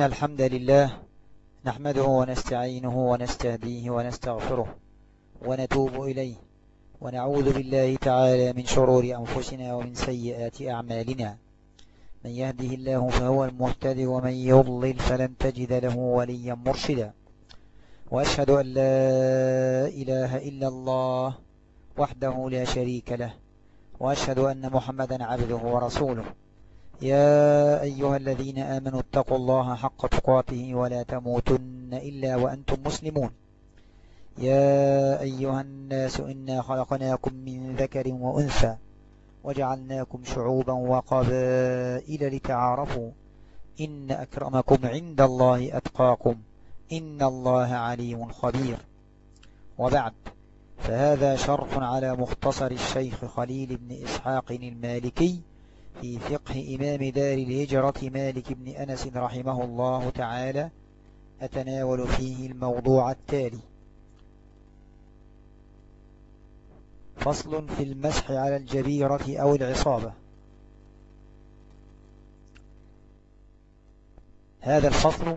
الحمد لله نحمده ونستعينه ونستهديه ونستغفره ونتوب إليه ونعوذ بالله تعالى من شرور أنفسنا ومن سيئات أعمالنا. من يهده الله فهو المهتد ومن يضلل فلن تجد له وليا مرشدا. وأشهد أن لا إله إلا الله وحده لا شريك له. وأشهد أن محمدا عبده ورسوله. يا أيها الذين آمنوا اتقوا الله حق تقاته ولا تموتن إلا وأنتم مسلمون. يا أيها الناس إنا خلقناكم من ذكر وأنثى وجعلناكم شعوبا وقبائل لتعارفوا. إن أكرمكم عند الله أتقاكم إن الله عليم خبير. وبعد فهذا شرح على مختصر الشيخ خليل بن إسحاق المالكي في فقه إمام دار الهجرة مالك بن أنس رحمه الله تعالى أتناول فيه الموضوع التالي. فصل في المسح على الجبيرة أو العصابة. هذا الفصل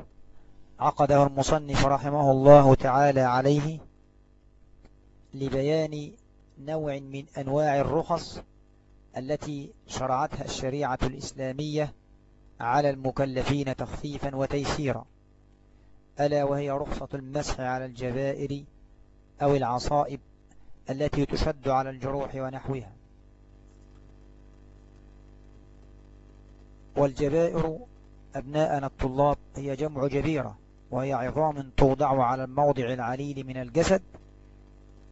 عقده المصنف رحمه الله تعالى عليه لبيان نوع من أنواع الرخص التي شرعتها الشريعة الإسلامية على المكلفين تخفيفا وتيسيرا ألا وهي رخصة المسح على الجبائر أو العصائب التي تشد على الجروح ونحوها. والجبائر أبناءنا الطلاب هي جمع جبيرة وهي عظام توضع على الموضع العليل من الجسد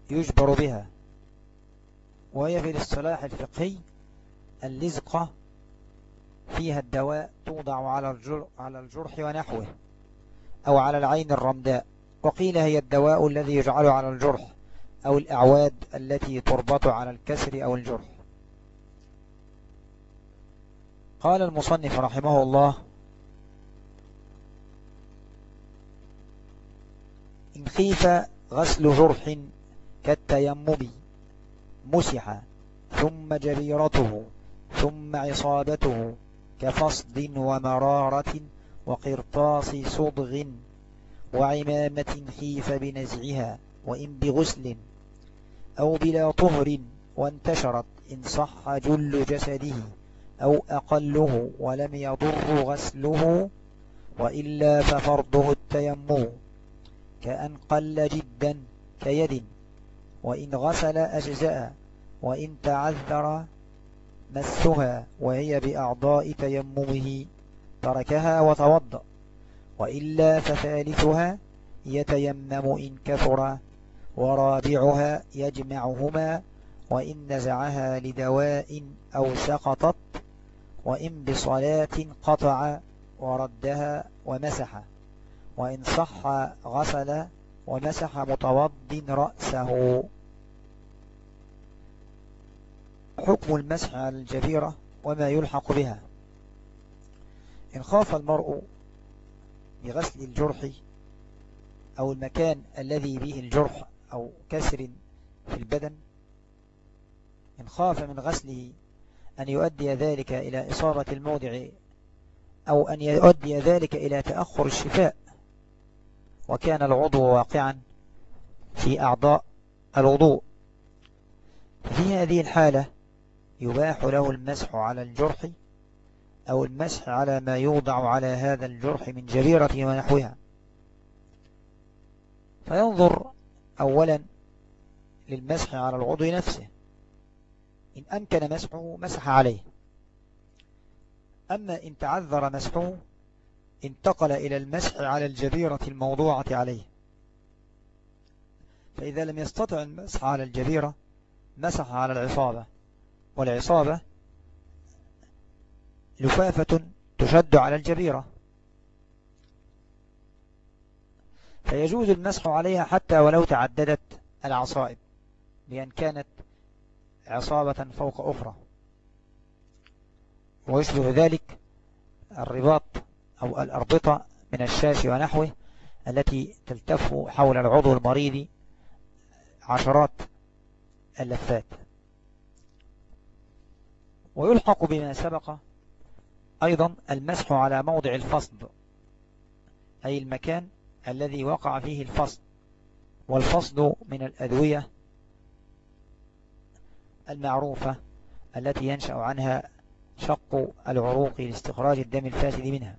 يجبر بها وهي في الاصطلاح الفقهي اللزقة فيها الدواء توضع على الجرح, على الجرح ونحوه أو على العين الرمداء. وقيل هي الدواء الذي يجعل على الجرح أو الأعواد التي تربط على الكسر أو الجرح. قال المصنف رحمه الله إن خيف غسل جرح كالتيمم مسح ثم جبيرته ثم عصابته كفصد ومرارة وقرطاس صدغ وعمامة خيف بنزعها وإن بغسل أو بلا طهر وانتشرت إن صح جل جسده أو أقله ولم يضر غسله وإلا ففرضه التيمم كأن قل جدا كيد وإن غسل أجزاء وإن تعذر مسها وهي بأعضاء تيممه تركها وتوضأ وإلا فثالثها يتيمم إن كثر ورابعها يجمعهما وإن نزعها لدواء أو سقطت وإن بصلاة قطع وردها ومسح وإن صح غسل ومسح متوض رأسه. حكم المسح على الجبيرة وما يلحق بها. إن خاف المرء بغسل الجرح أو المكان الذي به الجرح أو كسر في البدن إن خاف من غسله أن يؤدي ذلك إلى إصابة الموضع أو أن يؤدي ذلك إلى تأخر الشفاء. وكان العضو واقعا في أعضاء الوضوء. في هذه الحالة يباح له المسح على الجرح أو المسح على ما يوضع على هذا الجرح من جبيرة ونحوها. فينظر أولا للمسح على العضو نفسه. إن أمكن مسحه مسح عليه. أما إن تعذر مسحه انتقل إلى المسح على الجبيرة الموضوعة عليه. فإذا لم يستطع المسح على الجبيرة مسح على العصابة. والعصابة لفافة تشد على الجبيرة. فيجوز المسح عليها حتى ولو تعددت العصائب لأن كانت عصابة فوق أخرى. ويشبه ذلك الرباط أو الأربطة من الشاش ونحوه التي تلتف حول العضو المريض عشرات اللفات. ويلحق بما سبق أيضا المسح على موضع الفصد أي المكان الذي وقع فيه الفصل والفصل من الأدوية المعروفة التي ينشأ عنها شق العروق لاستخراج الدم الفاسد منها.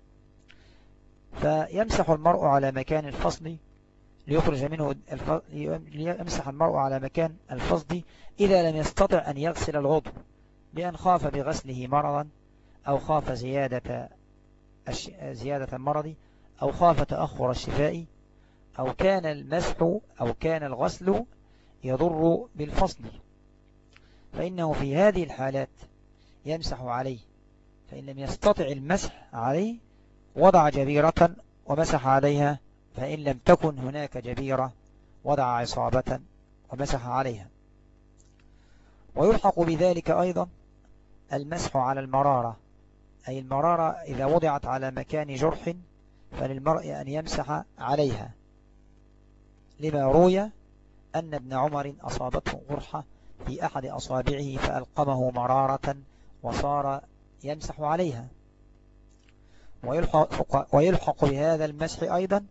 فيمسح المرء على مكان الفصل ليخرج منه الف... يمسح المرء على مكان الفصل إذا لم يستطع أن يغسل العضو بأن خاف بغسله مرضا أو خاف زيادة. زيادة المرض أو خاف تأخر الشفاء أو كان المسح أو كان الغسل يضر بالفصل فإنه في هذه الحالات يمسح عليه فإن لم يستطع المسح عليه وضع جبيرة ومسح عليها فإن لم تكن هناك جبيرة وضع عصابة ومسح عليها ويلحق بذلك أيضا المسح على المرارة. أي المرارة إذا وضعت على مكان جرح فللمرء أن يمسح عليها. لما روي أن ابن عمر أصابته غرحة في أحد أصابعه فألقمه مرارة وصار يمسح عليها. ويلحق, ويلحق بهذا المسح أيضا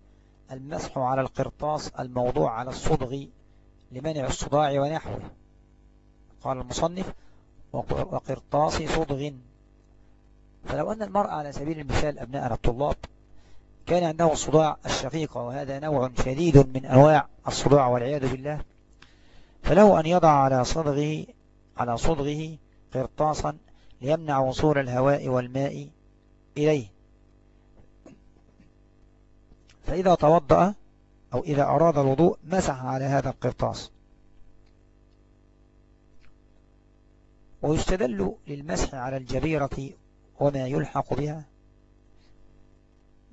المسح على القرطاس الموضوع على الصدغ لمنع الصداع ونحوه. قال المصنف وقرطاس صدغ. فلو أن المرأة على سبيل المثال أبناءنا الطلاب كان عنده الصداع الشقيق وهذا نوع شديد من أنواع الصداع والعياذ بالله. فله أن يضع على صدغه على صدغه قرطاسا ليمنع وصول الهواء والماء إليه. فإذا توضأ أو إذا أراد الوضوء مسح على هذا القرطاس. ويستدل للمسح على الجبيرة وما يلحق بها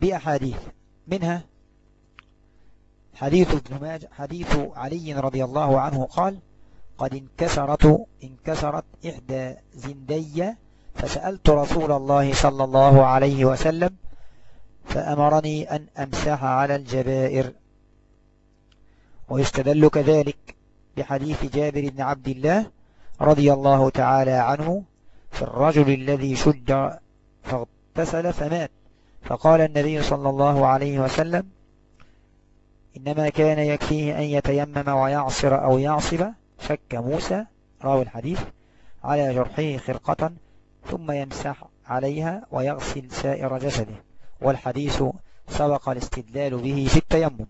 بأحاديث. منها حديث ابن ماجه حديث علي رضي الله عنه قال قد انكسرت انكسرت إحدى زندي فسألت رسول الله صلى الله عليه وسلم فأمرني أن أمسح على الجبائر. ويستدل كذلك بحديث جابر بن عبد الله رضي الله تعالى عنه في الرجل الذي شج فاغتسل فمات. فقال النبي صلى الله عليه وسلم إنما كان يكفيه أن يتيمم ويعصر أو يعصب. شك موسى راوي الحديث على جرحه خرقة ثم يمسح عليها ويغسل سائر جسده. والحديث سبق الاستدلال به في التيمم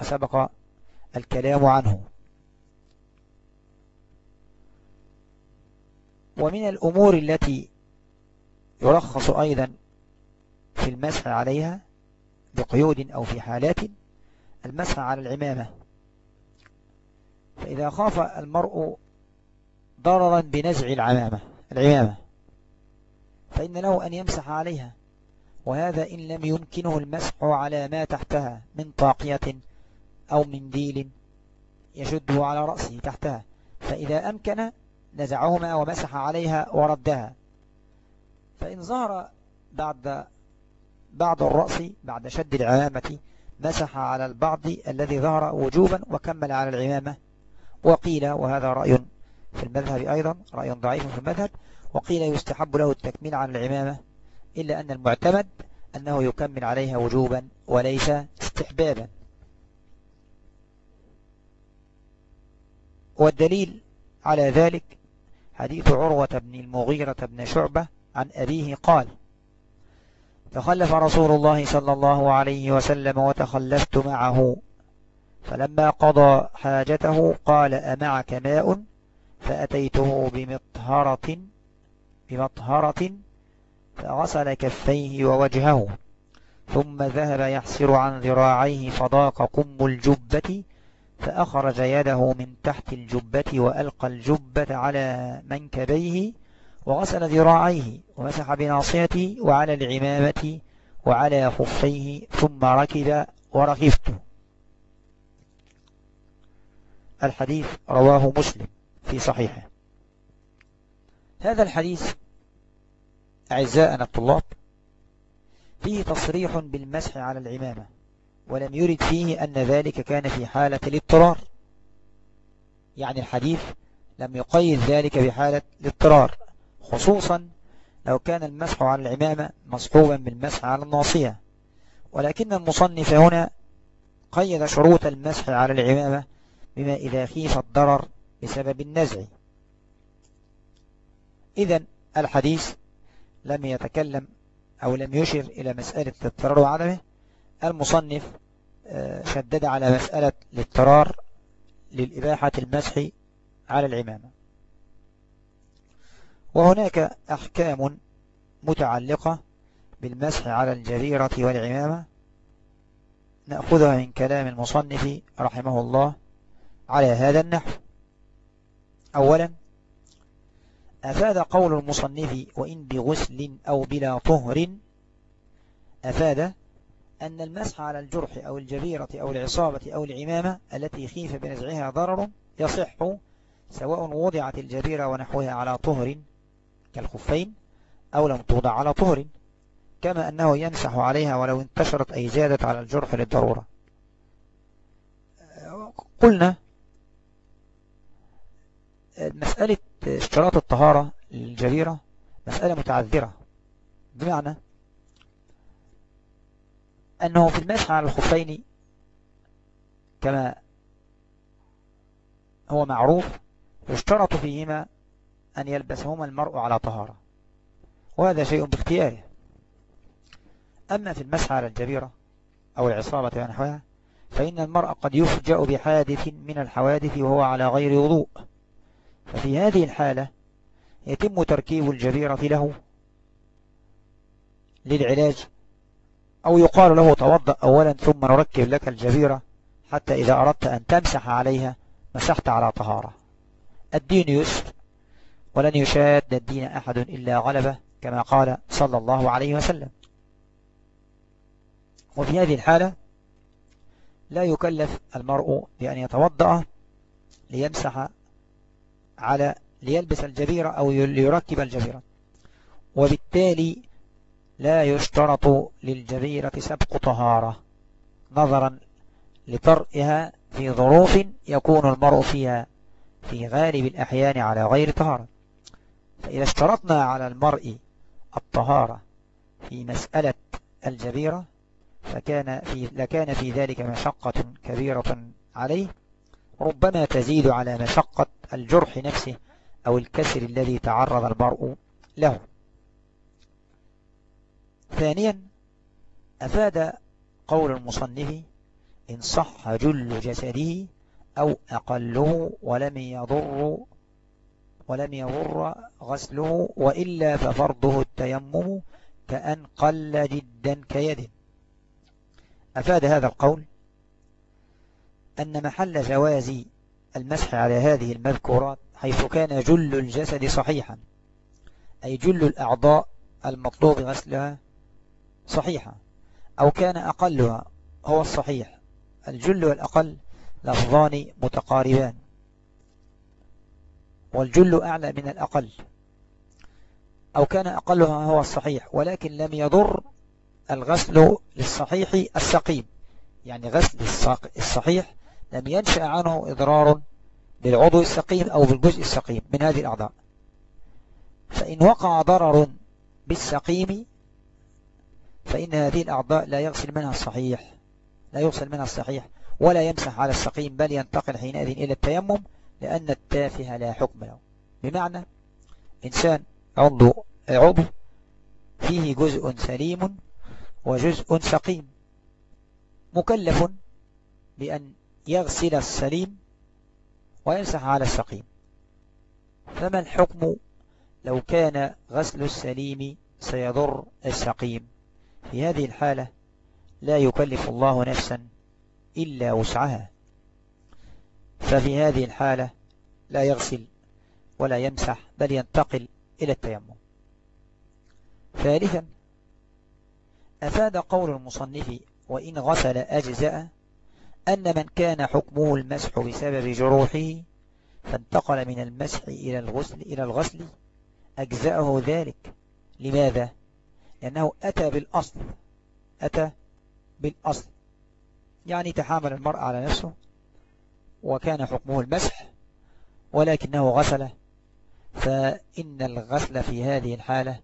وسبق الكلام عنه. ومن الأمور التي يرخص أيضا في المسح عليها بقيود أو في حالات المسح على العمامة. فإذا خاف المرء ضررا بنزع العمامة العمامة فإن له أن يمسح عليها. وهذا إن لم يمكنه المسح على ما تحتها من طاقية أو منديل يشده على رأسه تحتها. فإذا أمكن نزعهما ومسح عليها وردها. فإن ظهر بعد بعد الرأس بعد شد العمامة مسح على البعض الذي ظهر وجوبا وكمل على العمامة. وقيل وهذا رأي في المذهب أيضا رأي ضعيف في المذهب وقيل يستحب له التكميل على العمامة إلا أن المعتمد أنه يكمل عليها وجوبا وليس استحبابا. والدليل على ذلك حديث عروة بن المغيرة بن شعبة عن أبيه قال تخلف رسول الله صلى الله عليه وسلم وتخلفت معه فلما قضى حاجته قال أمعك ماء؟ فأتيته بمطهرة بمطهرة فغسل كفيه ووجهه ثم ذهب يحسر عن ذراعيه فضاق قم الجبة فأخرج يده من تحت الجبة وألقى الجبة على منكبيه وغسل ذراعيه ومسح بناصيته وعلى العمامة وعلى خفيه ثم ركب وركبت. الحديث رواه مسلم في صحيحه. هذا الحديث أعزائنا الطلاب فيه تصريح بالمسح على العمامة. ولم يرد فيه أن ذلك كان في حالة الاضطرار. يعني الحديث لم يقيد ذلك بحالة الاضطرار خصوصا لو كان المسح على العمامة مصحوبا بالمسح على الناصية. ولكن المصنف هنا قيد شروط المسح على العمامة بما إذا خيف الضرر بسبب النزع. إذا الحديث لم يتكلم أو لم يشر إلى مسألة الاضطرار وعدمه المصنف آه، شدد على مسألة الاضطرار للإباحة المسح على العمامة. وهناك أحكام متعلقة بالمسح على الجريرة والعمامة نأخذها من كلام المصنف رحمه الله على هذا النحو. أولا أفاد قول المصنف وإن بغسل أو بلا طهر أفاد أن المسح على الجرح أو الجبيرة أو العصابة أو العمامة التي خيف بنزعها ضرر يصح سواء وضعت الجبيرة ونحوها على طهر كالخفين أو لم توضع على طهر كما أنه يمسح عليها ولو انتشرت أي زادت على الجرح للضرورة. قلنا مسألة اشتراط الطهارة للجريرة مسألة متعذرة بمعنى أنه في المسح على الخفين كما هو معروف يشترط فيهما أن يلبسهما المرء على طهارة. وهذا شيء باختياره. أما في المسح على الجبيرة أو العصابة ونحوها فإن المرء قد يفجأ بحادث من الحوادث وهو على غير وضوء. ففي هذه الحالة يتم تركيب الجبيرة له للعلاج أو يقال له توضأ أولا ثم نركب لك الجبيرة حتى إذا أردت أن تمسح عليها مسحت على طهارة. الدين يسر ولن يشاد الدين أحد إلا غلبه كما قال صلى الله عليه وسلم. وفي هذه الحالة لا يكلف المرء بأن يتوضأ ليمسح على ليلبس الجبيرة أو ليركب الجبيرة وبالتالي لا يشترط للجبيرة سبق طهارة نظرا لطرئها في ظروف يكون المرء فيها في غالب الأحيان على غير طهارة. فإذا اشترطنا على المرء الطهارة في مسألة الجبيرة فكان في لكان في ذلك مشقة كبيرة عليه. ربما تزيد على مشقة الجرح نفسه أو الكسر الذي تعرض المرء له. ثانيا أفاد قول المصنف إن صح جل جسده أو أقله ولم يضر ولم يضر غسله وإلا ففرضه التيمم كأن قل جدا كيد. أفاد هذا القول أن محل جواز المسح على هذه المذكورات حيث كان جل الجسد صحيحا أي جل الأعضاء المطلوب غسلها صحيحة أو كان أقلها هو الصحيح. الجل والأقل لفظان متقاربان. والجل أعلى من الأقل. أو كان أقلها هو الصحيح ولكن لم يضر الغسل للصحيح السقيم. يعني غسل الصحيح لم ينشأ عنه إضرار بالعضو السقيم أو بالجزء السقيم من هذه الأعضاء. فإن وقع ضرر بالسقيم فإن هذه الأعضاء لا يغسل منها الصحيح لا يغسل منها الصحيح ولا يمسح على السقيم بل ينتقل حينئذ إلى التيمم لأن التافه لا حكم له. بمعنى إنسان عضو عضو فيه جزء سليم وجزء سقيم مكلف بأن يغسل السليم ويمسح على السقيم. فما الحكم لو كان غسل السليم سيضر السقيم؟ في هذه الحالة لا يكلف الله نفسا إلا وسعها. ففي هذه الحالة لا يغسل ولا يمسح بل ينتقل إلى التيمم. ثالثا أفاد قول المصنف وإن غسل أجزاء أن من كان حكمه المسح بسبب جروحه فانتقل من المسح إلى الغسل إلى الغسل أجزأه ذلك. لماذا؟ لأنه أتى بالأصل أتى بالأصل. يعني تحامل المرء على نفسه وكان حكمه المسح ولكنه غسل. فإن الغسل في هذه الحالة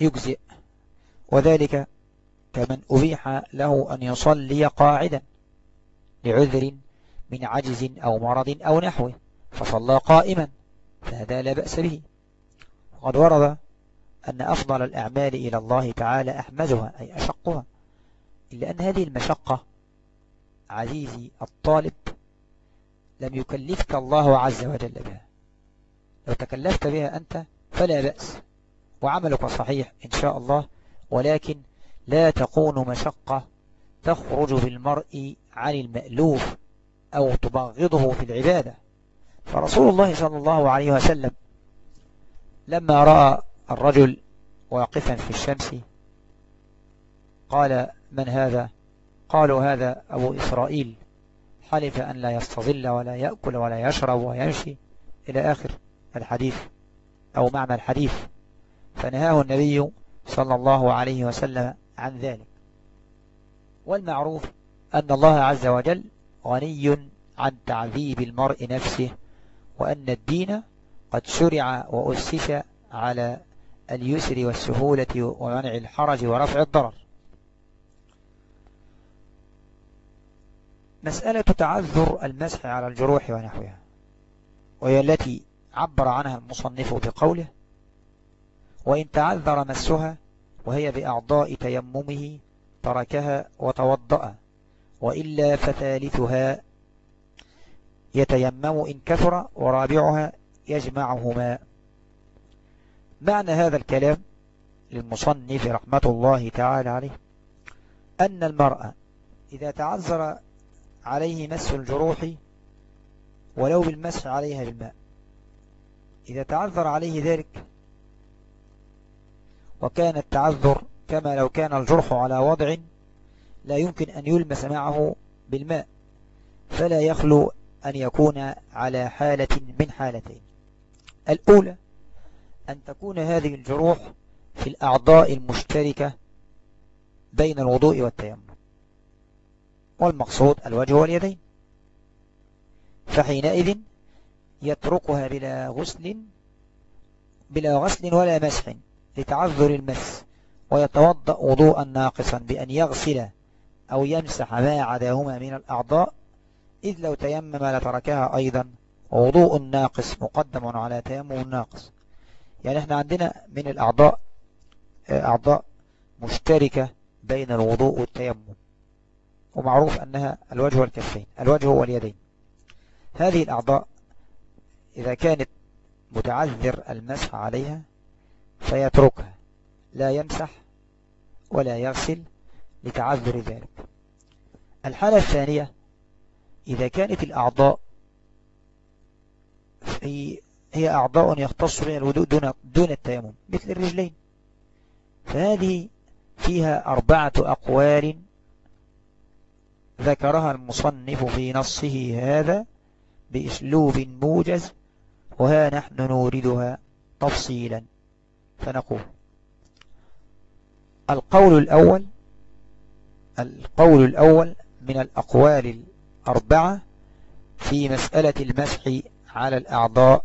يجزئ. وذلك كمن أبيح له أن يصلي قاعدا لعذر من عجز أو مرض أو نحوه فصلى قائما فهذا لا بأس به. وقد ورد أن أفضل الأعمال إلى الله تعالى أحمدها أي أشقها. إلا أن هذه المشقة عزيزي الطالب لم يكلفك الله عز وجل بها. لو تكلفت بها أنت فلا بأس وعملك صحيح إن شاء الله ولكن لا تكون مشقة تخرج بالمرء عن المألوف أو تبغضه في العبادة. فرسول الله صلى الله عليه وسلم لما رأى الرجل واقفا في الشمس قال من هذا؟ قالوا هذا أبو إسرائيل. حلف أن لا يستظل ولا يأكل ولا يشرب ويمشي إلى آخر الحديث أو معنى الحديث. فنهاه النبي صلى الله عليه وسلم عن ذلك. والمعروف أن الله عز وجل غني عن تعذيب المرء نفسه وأن الدين قد شرع وأسس على اليسر والسهولة ومنع الحرج ورفع الضرر. مسألة تعذر المسح على الجروح ونحوها وهي التي عبر عنها المصنف بقوله وإن تعذر مسها وهي بأعضاء تيممه تركها وتوضأ وإلا فثالثها يتيمم إن كثر ورابعها يجمعهما. معنى هذا الكلام للمصنف رحمة الله تعالى عليه؟ أن المرأة إذا تعذر عليه مس الجروح ولو بالمسح عليها بالماء إذا تعذر عليه ذلك وكان التعذر كما لو كان الجرح على وضع لا يمكن أن يلمس معه بالماء فلا يخلو أن يكون على حالة من حالتين. الأولى أن تكون هذه الجروح في الأعضاء المشتركة بين الوضوء والتيمم. والمقصود الوجه واليدين. فحينئذ يتركها بلا غسل بلا غسل ولا مسح لتعذر المس ويتوضأ وضوءا ناقصا بأن يغسل أو يمسح ما عداهما من الأعضاء إذ لو تيمم لتركها أيضا ووضوء ناقص مقدم على تيمم ناقص. يعني إحنا عندنا من الأعضاء أعضاء مشتركة بين الوضوء والتيمم ومعروف أنها الوجه والكفين الوجه واليدين هذه الأعضاء إذا كانت متعذر المسح عليها فيتركها لا يمسح ولا يغسل لتعذر ذلك. الحالة الثانية إذا كانت الأعضاء هي, هي أعضاء يختص بها الوضوء دون, دون التيمم مثل الرجلين. فهذه فيها أربعة أقوال ذكرها المصنف في نصه هذا بإسلوب موجز وها نحن نوردها تفصيلا. فنقول القول الأول القول الأول من الأقوال الأربعة في مسألة المسح على الأعضاء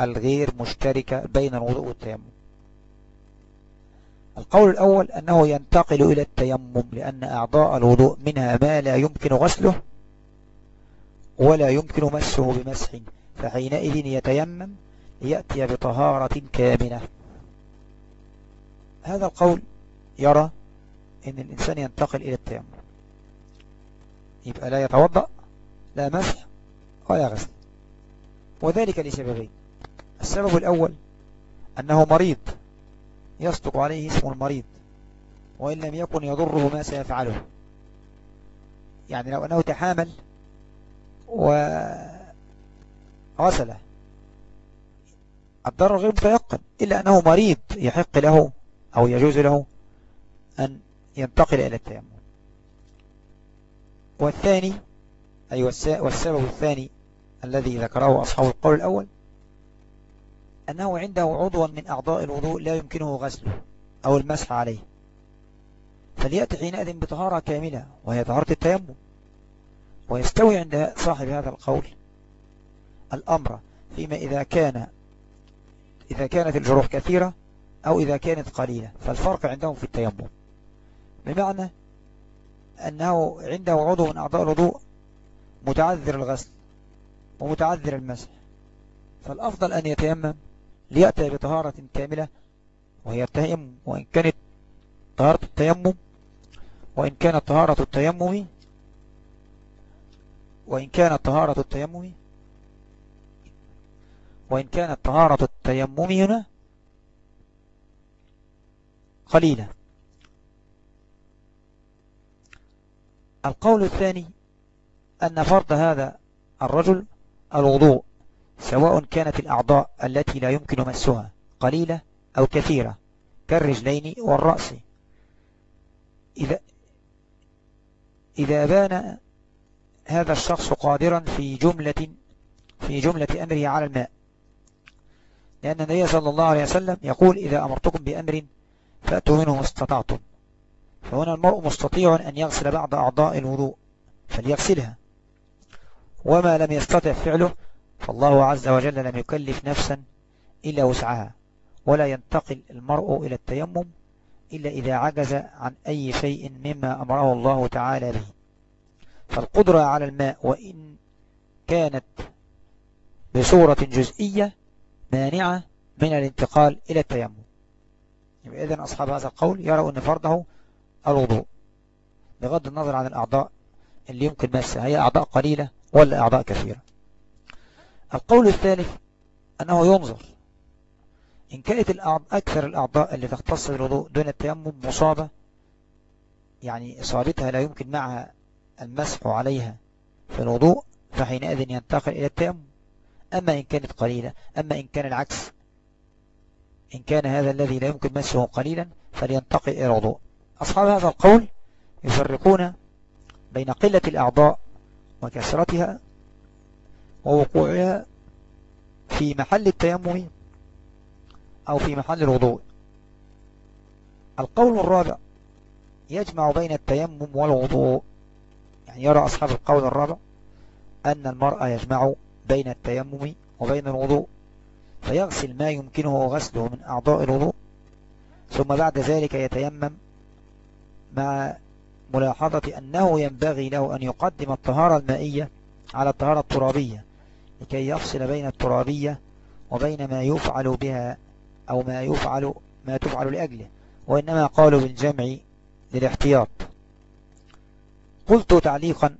الغير مشتركة بين الوضوء والتيمم. القول الأول أنه ينتقل إلى التيمم لأن أعضاء الوضوء منها ما لا يمكن غسله ولا يمكن مسه بمسح فحينئذ يتيمم ليأتي بطهارة كاملة. هذا القول يرى أن الإنسان ينتقل إلى التيمم. يبقى لا يتوضأ لا مسح ولا غسل. وذلك لسببين. السبب الأول أنه مريض يصدق عليه اسم المريض وإن لم يكن يضره ما سيفعله. يعني لو أنه تحامل وغسله الضرر غير متيقن إلا أنه مريض يحق له أو يجوز له أن ينتقل إلى التيمم. والثاني أي والسبب الثاني الذي ذكره أصحاب القول الأول أنه عنده عضوا من أعضاء الوضوء لا يمكنه غسله أو المسح عليه. فليأتي حينئذ بطهارة كاملة وهي طهارة التيمم. ويستوي عند صاحب هذا القول الأمر فيما إذا كان إذا كانت الجروح كثيرة أو إذا كانت قليلة فالفرق عندهم في التيمم. بمعنى أنه عنده عضو من أعضاء الوضوء متعذر الغسل ومتعذر المسح. فالأفضل أن يتيمم ليأتي بطهارة كاملة وهي التيمم وإن كانت طهارة التيمم وإن كانت طهارة التيمم وإن كانت طهارة التيمم وإن كانت طهارة التيمم هنا قليلة. القول الثاني أن فرض هذا الرجل الوضوء. سواء كانت الأعضاء التي لا يمكن مسها قليلة أو كثيرة كالرجلين والرأس. إذا, إذا بان هذا الشخص قادرا في جملة في جملة أمره على الماء. لأن النبي صلى الله عليه وسلم يقول إذا أمرتكم بأمر فأتوا منه استطعتم. فهنا المرء مستطيع أن يغسل بعض أعضاء الوضوء فليغسلها. وما لم يستطع فعله فالله عز وجل لم يكلف نفسا إلا وسعها ولا ينتقل المرء إلى التيمم إلا إذا عجز عن أي شيء مما أمره الله تعالى به. فالقدرة على الماء وإن كانت بصورة جزئية مانعة من الانتقال إلى التيمم. إذن أصحاب هذا القول يروا أن فرضه الوضوء بغض النظر عن الأعضاء اللي يمكن مسها هي أعضاء قليلة ولا أعضاء كثيرة. القول الثالث أنه ينظر. إن كانت أكثر الأعضاء اللي تختص بالوضوء دون التيمم مصابة يعني إصابتها لا يمكن معها المسح عليها في الوضوء فحينئذ ينتقل إلى التيمم. أما إن كانت قليلة أما إن كان العكس إن كان هذا الذي لا يمكن مسه قليلا فلينتقل إلى الوضوء. أصحاب هذا القول يفرقون بين قلة الأعضاء وكثرتها ووقوعها في محل التيمم أو في محل الوضوء. القول الرابع يجمع بين التيمم والوضوء. يعني يرى أصحاب القول الرابع أن المرأة يجمع بين التيمم وبين الوضوء فيغسل ما يمكنه غسله من أعضاء الوضوء ثم بعد ذلك يتيمم مع ملاحظة أنه ينبغي له أن يقدم الطهارة المائية على الطهارة الترابية. لكي يفصل بين الترابية وبين ما يفعل بها أو ما يفعل ما تفعل لأجله وإنما قالوا بالجمع للاحتياط. قلت تعليقا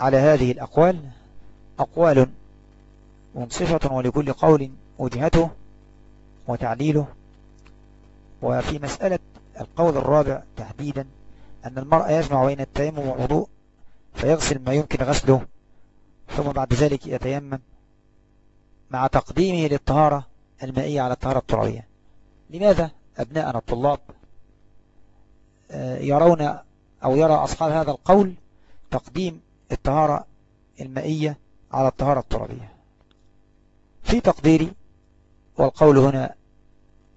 على هذه الأقوال أقوال منصفة ولكل قول وجهته وتعليله. وفي مسألة القول الرابع تحديدا أن المرأة يجمع بين التيمم والوضوء فيغسل ما يمكن غسله. ثم بعد ذلك يتيمم مع تقديمه للطهارة المائية على الطهارة الترابية لماذا؟ أبناءنا الطلاب آه، يرون أو يرى أصحاب هذا القول تقديم الطهارة المائية على الطهارة الترابية في تقديري والقول هنا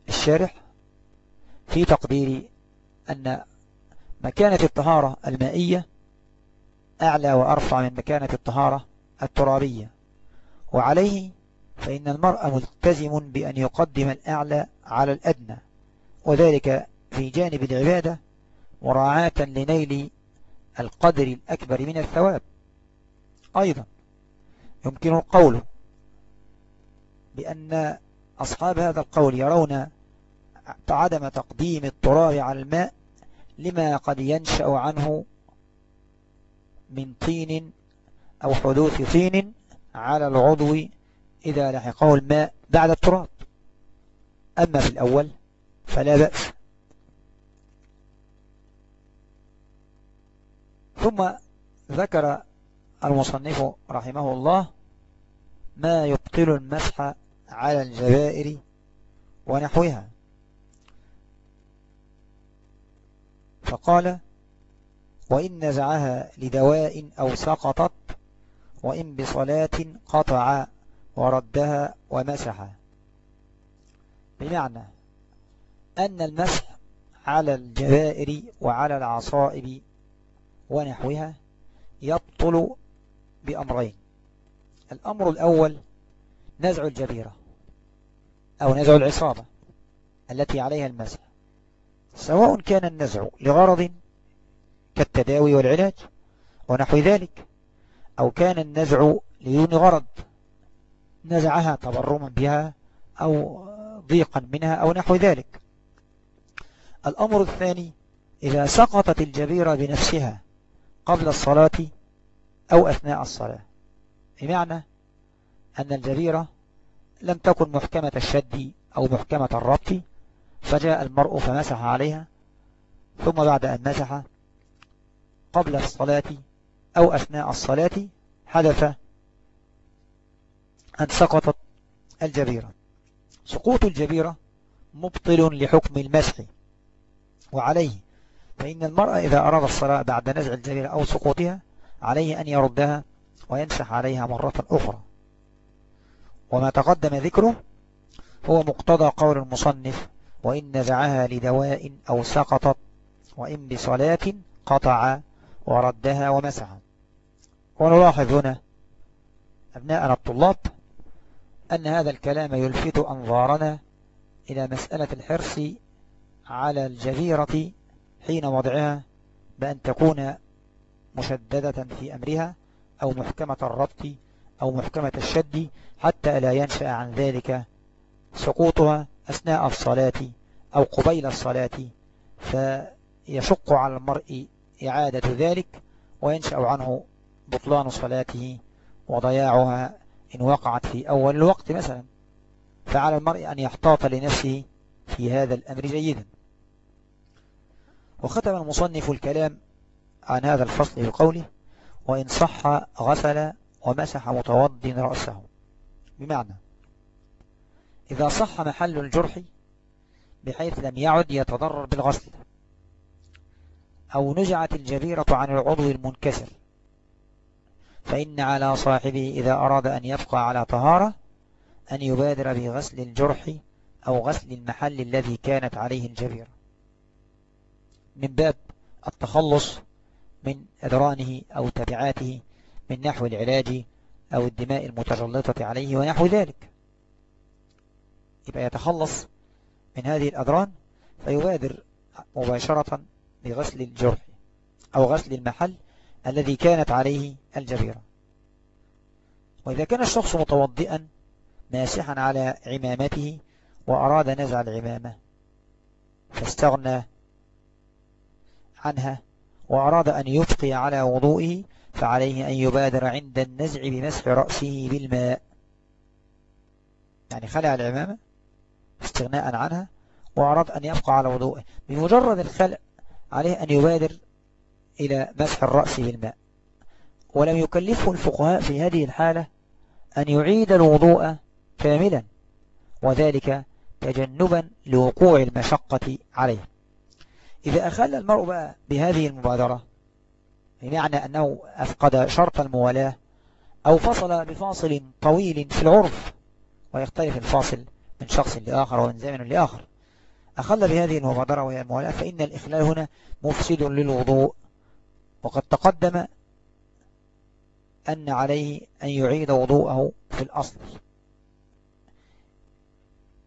الشارح في تقديري أن مكانة الطهارة المائية أعلى وأرفع من مكانة الطهارة الترابية. وعليه فإن المرء ملتزم بأن يقدم الأعلى على الأدنى. وذلك في جانب العبادة مراعاة لنيل القدر الأكبر من الثواب. أيضا يمكن القول بأن أصحاب هذا القول يرون عدم تقديم التراب على الماء لما قد ينشأ عنه من طين أو حدوث طين على العضو إذا لحقه الماء بعد التراب. أما في الأول فلا بأس. ثم ذكر المصنف رحمه الله ما يبطل المسح على الجبائر ونحوها. فقال وإن نزعها لدواء أو سقطت وإن بصلاة قطع وردها ومسح. بمعنى أن المسح على الجبائر وعلى العصائب ونحوها يبطل بأمرين. الأمر الأول نزع الجبيرة أو نزع العصابة التي عليها المسح. سواء كان النزع لغرض كالتداوي والعلاج ونحو ذلك أو كان النزع لدون غرض نزعها تبرما بها أو ضيقا منها أو نحو ذلك. الأمر الثاني إذا سقطت الجبيرة بنفسها قبل الصلاة أو أثناء الصلاة. بمعنى أن الجبيرة لم تكن محكمة الشد أو محكمة الربط فجاء المرء فمسح عليها ثم بعد أن مسح قبل الصلاة أو أثناء الصلاة حدث أن سقطت الجبيرة. سقوط الجبيرة مبطل لحكم المسح وعليه فإن المرأة إذا أراد الصلاة بعد نزع الجبيرة أو سقوطها عليه أن يردها ويمسح عليها مرة أخرى. وما تقدم ذكره هو مقتضى قول المصنف وإن نزعها لدواء أو سقطت وإن بصلاة قطع وردها ومسح ونلاحظ هنا أبناءنا الطلاب أن هذا الكلام يلفت أنظارنا إلى مسألة الحرص على الجزيرة حين وضعها بأن تكون مشددة في أمرها أو محكمة الربط أو محكمة الشد حتى لا ينشأ عن ذلك سقوطها أثناء الصلاة أو قبيل الصلاة فيشق على المرء إعادة ذلك وينشأ عنه بطلان صلاته وضياعها إن وقعت في أول الوقت مثلا. فعلى المرء أن يحتاط لنفسه في هذا الأمر جيدا. وختم المصنف الكلام عن هذا الفصل بقوله وإن صح غسل ومسح متوض رأسه بمعنى إذا صح محل الجرح بحيث لم يعد يتضرر بالغسل أو نزعت الجبيرة عن العضو المنكسر فإن على صاحبه إذا أراد أن يبقى على طهارة أن يبادر بغسل الجرح أو غسل المحل الذي كانت عليه الجبيرة. من باب التخلص من أدرانه أو تبعاته من نحو العلاج أو الدماء المتجلطة عليه ونحو ذلك. يبقى يتخلص من هذه الأدران فيبادر مباشرة بغسل الجرح أو غسل المحل الذي كانت عليه الجبيرة. وإذا كان الشخص متوضئا ماسحا على عمامته وأراد نزع العمامة فاستغنى عنها وأراد أن يبقي على وضوئه فعليه أن يبادر عند النزع بمسح رأسه بالماء. يعني خلع العمامة استغناء عنها وأراد أن يبقى على وضوءه بمجرد الخلع عليه أن يبادر إلى مسح الرأس بالماء. ولم يكلفه الفقهاء في هذه الحالة أن يعيد الوضوء كاملا وذلك تجنبا لوقوع المشقة عليه. إذا أخل المرء بقى بهذه المبادرة بمعنى أنه أفقد شرط الموالاة أو فصل بفاصل طويل في العرف ويختلف الفاصل من شخص لآخر ومن زمن لآخر. أخل بهذه المبادرة وهي الموالاة فإن الإخلال هنا مفسد للوضوء. وقد تقدم أن عليه أن يعيد وضوءه في الأصل.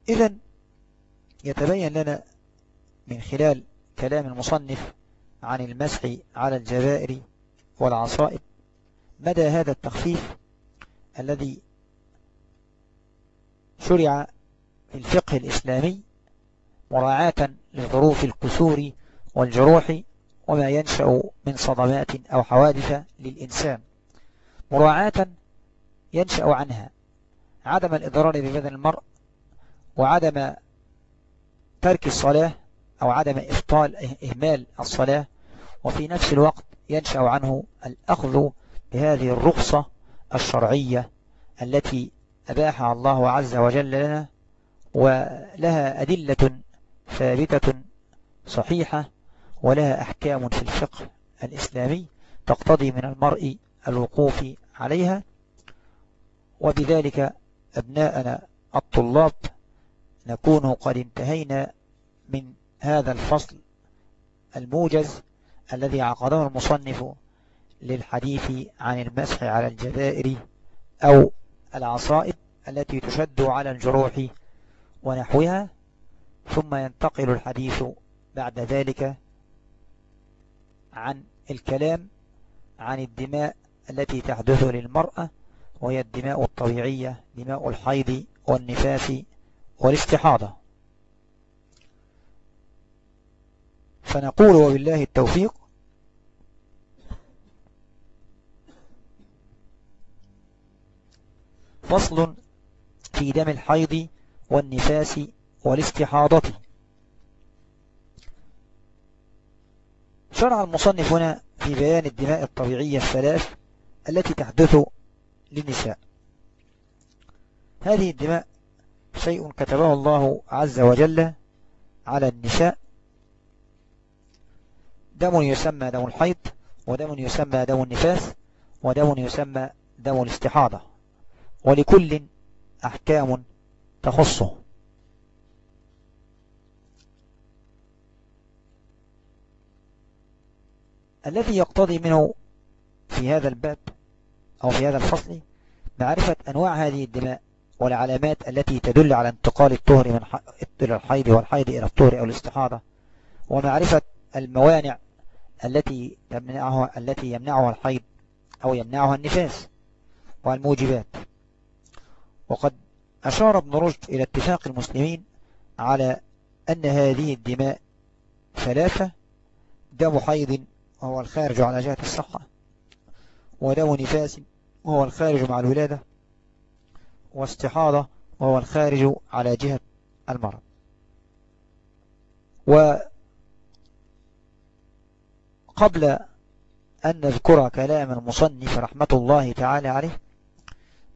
إذا يتبين لنا من خلال كلام المصنف عن المسح على الجبائر والعصائب مدى هذا التخفيف الذي شرع في الفقه الإسلامي مراعاة لظروف الكسور والجروح وما ينشأ من صدمات أو حوادث للإنسان. مراعاة ينشأ عنها. عدم الإضرار ببدن المرء وعدم ترك الصلاة أو عدم إفطال إهمال الصلاة. وفي نفس الوقت ينشأ عنه الأخذ بهذه الرخصة الشرعية التي أباحها الله عز وجل لنا ولها أدلة ثابتة صحيحة ولها أحكام في الفقه الإسلامي تقتضي من المرء الوقوف عليها. وبذلك أبناءنا الطلاب نكون قد انتهينا من هذا الفصل الموجز الذي عقده المصنف للحديث عن المسح على الجبائر أو العصائب التي تشد على الجروح ونحوها. ثم ينتقل الحديث بعد ذلك عن الكلام عن الدماء التي تحدث للمرأة وهي الدماء الطبيعية دماء الحيض والنفاس والاستحاضة. فنقول وبالله التوفيق. فصل في دم الحيض والنفاس والاستحاضة. شرع المصنف هنا في بيان الدماء الطبيعية الثلاث التي تحدث للنساء. هذه الدماء شيء كتبه الله عز وجل على النساء. دم يسمى دم الحيض ودم يسمى دم النفاس ودم يسمى دم الاستحاضة. ولكل أحكام تخصه. الذي يقتضي منه في هذا الباب أو في هذا الفصل معرفة أنواع هذه الدماء والعلامات التي تدل على انتقال الطهر من الحيض والحيض إلى الطهر أو الاستحاضة ومعرفة الموانع التي تمنعها التي يمنعها الحيض أو يمنعها النفاس والموجبات. وقد أشار ابن رشد إلى اتفاق المسلمين على أن هذه الدماء ثلاثة دم حيض وهو الخارج على جهة الصحة ودم نفاس وهو الخارج مع الولادة. واستحاضة وهو الخارج على جهة المرض. وقبل أن نذكر كلام المصنف رحمة الله تعالى عليه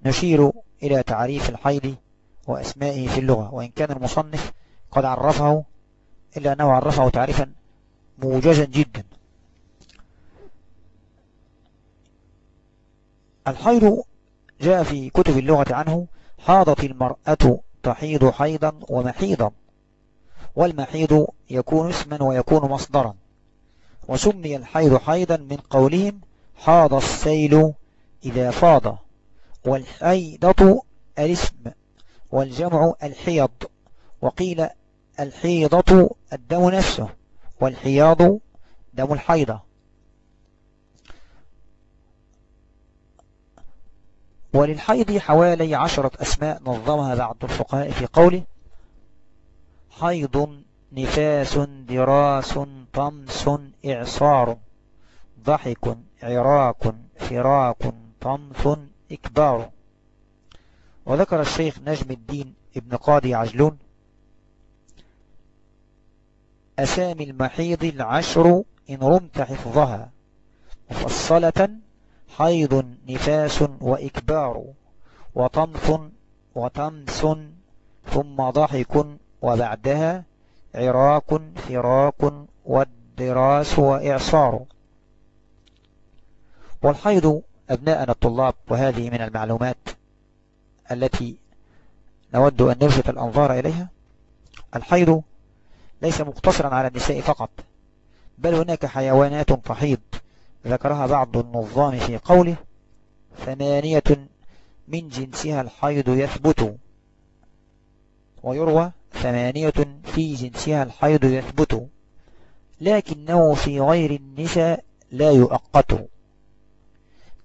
نشير إلى تعريف الحيض وأسمائه في اللغة. وإن كان المصنف قد عرفه إلا أنه عرفه تعريفا موجزا جدا. الحيض جاء في كتب اللغة عنه حاضت المرأة تحيض حيضا ومحيضا والمحيض يكون اسما ويكون مصدرا. وسمي الحيض حيضا من قولهم حاض السيل إذا فاض والحيضة الاسم والجمع الحيض وقيل الحيضة الدم نفسه والحياض دم الحيضة. وللحيض حوالي عشرة أسماء نظمها بعض الفقهاء في قوله حيض نفاس دراس طمس إعصار ضحك عراك فراك طمث إكبار. وذكر الشيخ نجم الدين ابن قاضي عجلون أسامي المحيض العشر إن رمت حفظها مفصلة حيض نفاس وإكبار وطمث وتمس ثم ضحك وبعدها عراك فراك والدراس وإعصار. والحيض أبناءنا الطلاب وهذه من المعلومات التي نود أن نلفت الأنظار إليها. الحيض ليس مقتصرا على النساء فقط بل هناك حيوانات تحيض. ذكرها بعض النظام في قوله ثمانية من جنسها الحيض يثبت. ويروى ثمانية في جنسها الحيض يثبت. لكنه في غير النساء لا يؤقت.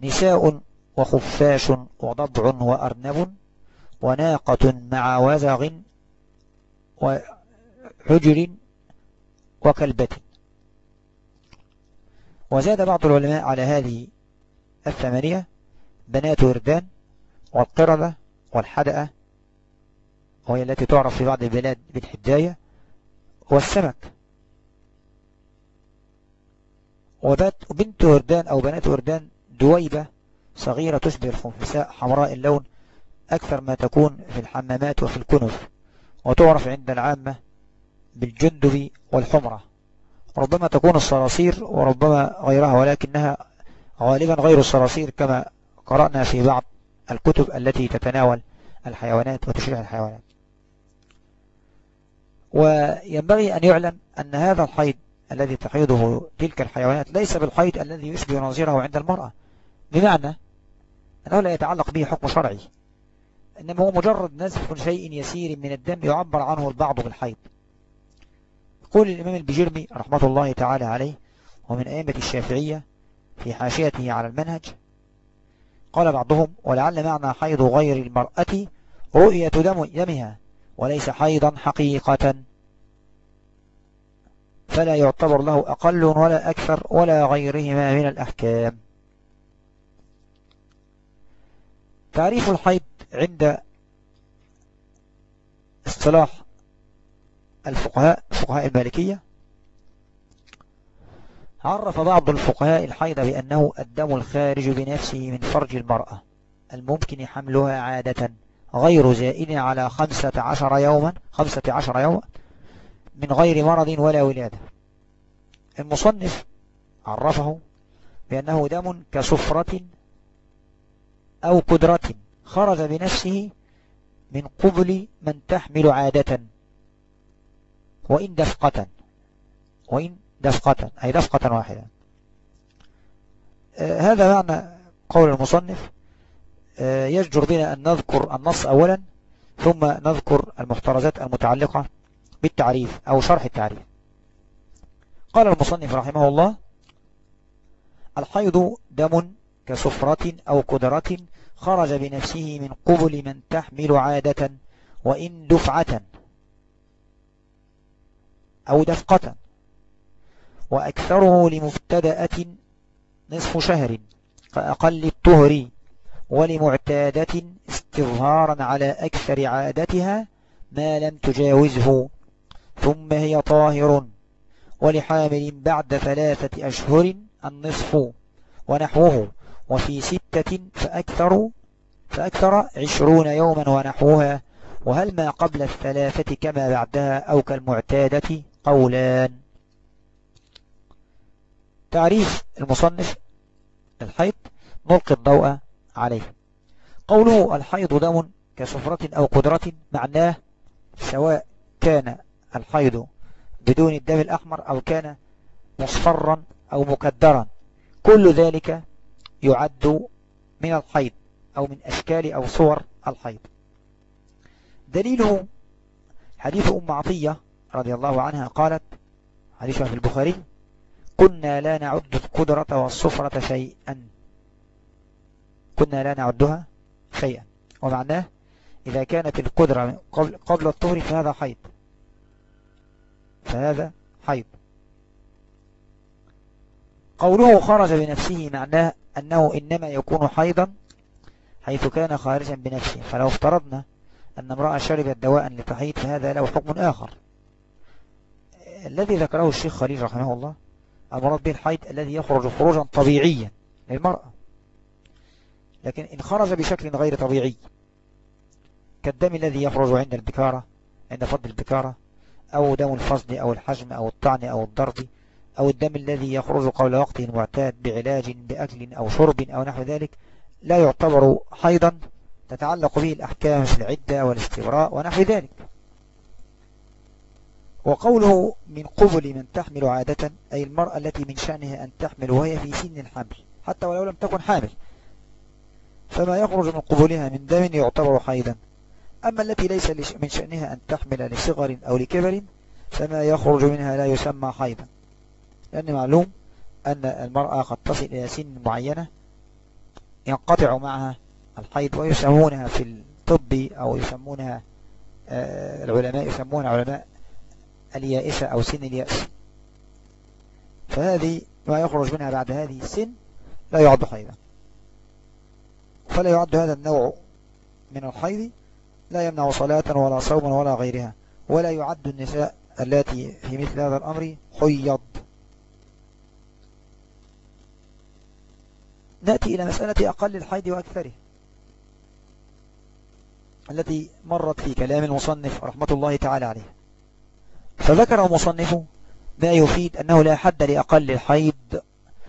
نساء وخفاش وضبع وأرنب وناقة مع وزغ وحجر وكلبة. وزاد بعض العلماء على هذه الثمانية بنات وردان والقردة والحدأة وهي التي تعرف في بعض البلاد بالحجاية والسمك. وبنت وردان أو بنات وردان دويبة صغيرة تشبه الخنفساء حمراء اللون أكثر ما تكون في الحمامات وفي الكنف وتعرف عند العامة بالجندب والحمرة. ربما تكون الصراصير وربما غيرها ولكنها غالبا غير الصراصير كما قرأنا في بعض الكتب التي تتناول الحيوانات وتشريح الحيوانات. وينبغي أن يعلم أن هذا الحيض الذي تحيضه تلك الحيوانات ليس بالحيض الذي يشبه نظيره عند المرأة. بمعنى أنه لا يتعلق به حكم شرعي إنما هو مجرد نزف شيء يسير من الدم يعبر عنه البعض بالحيض. يقول الإمام البجرمي رحمة الله تعالى عليه ومن أئمة الشافعية في حاشيته على المنهج قال بعضهم ولعل معنى حيض غير المرأة رؤية دم دمها وليس حيضا حقيقة. فلا يعتبر له أقل ولا أكثر ولا غيرهما من الأحكام. تعريف الحيض عند اصطلاح الفقهاء فقهاء المالكية. عرف بعض الفقهاء الحيض بأنه الدم الخارج بنفسه من فرج المرأة الممكن حملها عادة غير زائد على خمسة عشر يوما خمسة عشر يوما من غير مرض ولا ولادة. المصنف عرفه بأنه دم كصفرة أو قدرة خرج بنفسه من قبل من تحمل عادة. وإن دفقة. وإن دفقة. أي دفقة واحدة. آه هذا معنى قول المصنف. آه يجدر بنا أن نذكر النص أولا ثم نذكر المحترزات المتعلقة بالتعريف أو شرح التعريف. قال المصنف رحمه الله الحيض دم كصفرة أو قدرة خرج بنفسه من قبل من تحمل عادة وإن دفعة. أو دفقة وأكثره لمفتدأة نصف شهر فأقل الطهر ولمعتادة استظهارا على أكثر عادتها ما لم تجاوزه ثم هي طاهر ولحامل بعد ثلاثة أشهر النصف ونحوه وفي ستة فأكثر فأكثر عشرون يوما ونحوها وهل ما قبل الثلاثة كما بعدها أو كالمعتادة؟ قولان. تعريف المصنف الحيض نلقي الضوء عليه. قوله الحيض دم كصفرة أو قدرة معناه سواء كان الحيض بدون الدم الأحمر أو كان مصفرا أو مكدرا. كل ذلك يعد من الحيض أو من أشكال أو صور الحيض. دليله حديث أم عطية رضي الله عنها قالت حديثها في البخاري كنا لا نعد القدرة والصفرة شيئا. كنا لا نعدها شيئا. ومعناه إذا كانت القدرة قبل, قبل الطهر فهذا حيض فهذا حيض قوله خرج بنفسه معناه أنه إنما يكون حيضا حيث كان خارجا بنفسه. فلو افترضنا أن امرأة شربت دواء لتحيض فهذا له حكم آخر. الذي ذكره الشيخ خليل رحمه الله المرض به الحيض الذي يخرج خروجا طبيعيا للمرأة. لكن إن خرج بشكل غير طبيعي كالدم الذي يخرج عند البكارة عند فض البكارة أو دم الفصل أو الحجم أو الطعن أو الضرب أو الدم الذي يخرج قبل وقته المعتاد بعلاج بأكل أو شرب أو نحو ذلك لا يعتبر حيضا تتعلق به الأحكام في العدة والاستبراء ونحو ذلك. وقوله من قبل من تحمل عادة أي المرأة التي من شأنها أن تحمل وهي في سن الحمل حتى ولو لم تكن حامل. فما يخرج من قبولها من دم يعتبر حيضا. أما التي ليس من شأنها أن تحمل لصغر أو لكبر فما يخرج منها لا يسمى حيضا. لأن معلوم أن المرأة قد تصل إلى سن معينة ينقطع معها الحيض ويسمونها في الطب أو يسمونها آه، العلماء يسمونها علماء اليائسة أو سن اليأس. فهذه ما يخرج منها بعد هذه السن لا يعد حيضا فلا يعد هذا النوع من الحيض لا يمنع صلاة ولا صوما ولا غيرها ولا يعد النساء التي في مثل هذا الأمر حيض نأتي إلى مسألة أقل الحيض وأكثره التي مرت في كلام المصنف رحمة الله تعالى عليه. فذكر المصنف ما يفيد أنه لا حد لأقل الحيض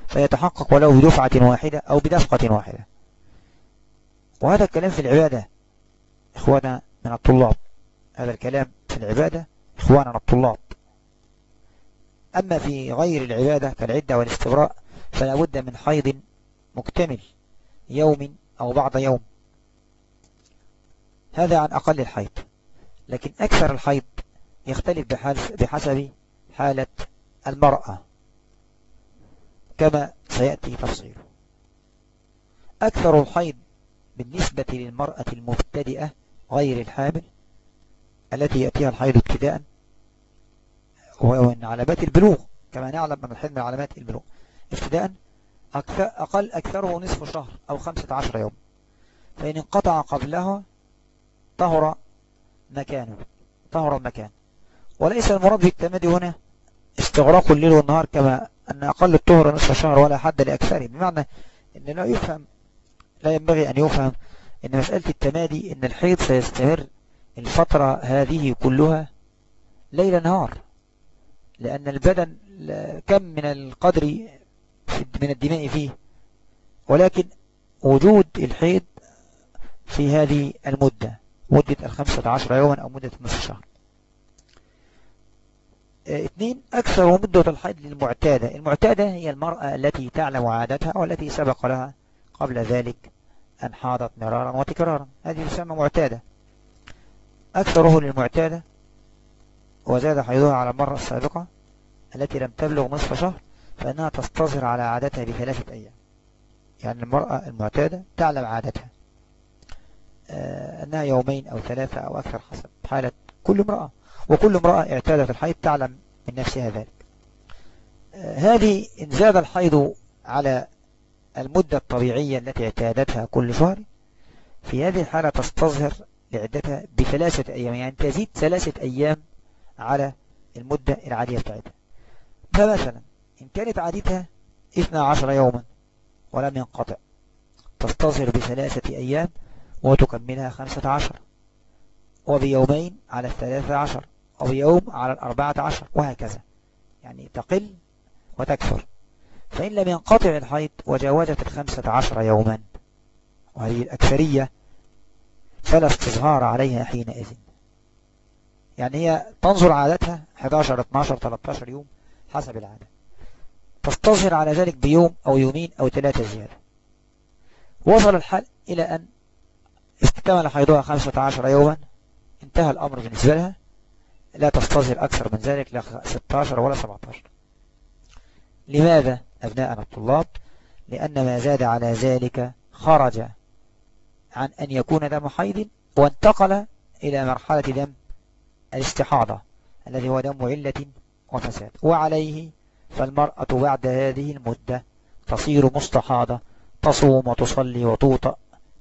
فيتحقق ولو بدفعة واحدة أو بدفقة واحدة. وهذا الكلام في العبادة إخوانا من الطلاب. هذا الكلام في العبادة إخواننا الطلاب. أما في غير العبادة كالعدة والاستبراء فلا بد من حيض مكتمل يوم أو بعض يوم. هذا عن أقل الحيض. لكن أكثر الحيض يختلف بحسب حالة المرأة. كما سيأتي تفصيله أكثر الحيض بالنسبة للمرأة المبتدئة غير الحامل التي يأتيها الحيض ابتداء ومن علامات البلوغ كما نعلم من الحيض من علامات البلوغ. ابتداء أقل أكثره نصف شهر أو خمسة عشر يوم. فإن انقطع قبلها طهر مكانه. طهر المكان. وليس المراد بالتمادي هنا استغراق الليل والنهار كما أن أقل الطهر نصف شهر ولا حد لأكثره. بمعنى أن لا يفهم لا ينبغي أن يفهم أن مسألة التمادي أن الحيض سيستمر الفترة هذه كلها ليل نهار لأن البدن كم من القدر من الدماء فيه. ولكن وجود الحيض في هذه المدة مدة الخمسة عشر يوما أو مدة نصف شهر. اثنين أكثر مدة الحيض للمعتادة. المعتادة هي المرأة التي تعلم عادتها والتي سبق لها قبل ذلك أن حاضت مرارا وتكرارا. هذه تسمى معتادة. أكثره للمعتادة وزاد حيضها على المرة السابقة التي لم تبلغ نصف شهر فإنها تستظهر على عادتها بثلاثة أيام. يعني المرأة المعتادة تعلم عادتها آه، أنها يومين أو ثلاثة أو أكثر حسب حالة كل امرأة. وكل امرأة اعتادت الحيض تعلم من نفسها ذلك. آه، هذه إن زاد الحيض على المدة الطبيعية التي اعتادتها كل شهر في هذه الحالة تستظهر لعدتها بثلاثة أيام يعني تزيد ثلاثة أيام على المدة العادية بتاعتها. فمثلا إن كانت عادتها 12 يوما ولم ينقطع تستظهر بثلاثة أيام وتكملها 15 وبيومين على الثلاثة عشر. وبيوم على الأربعة عشر وهكذا. يعني تقل وتكثر. فإن لم ينقطع الحيض وجاوزت الخمسة عشر يوما وهذه الأكثرية فلا استظهار عليها حينئذ. يعني هي تنظر عادتها 11 12 13 يوم حسب العادة. تستظهر على ذلك بيوم أو يومين أو ثلاثة زيادة. وصل الحال إلى أن استكمل حيضها 15 يوما انتهى الأمر بالنسبة لها. لا تستظهر أكثر من ذلك لا 16 ولا 17 لماذا أبناءنا الطلاب؟ لأن ما زاد على ذلك خرج عن أن يكون دم حيض وانتقل إلى مرحلة دم الاستحاضة الذي هو دم علة وفساد. وعليه فالمرأة بعد هذه المدة تصير مستحاضة تصوم وتصلي وتوطأ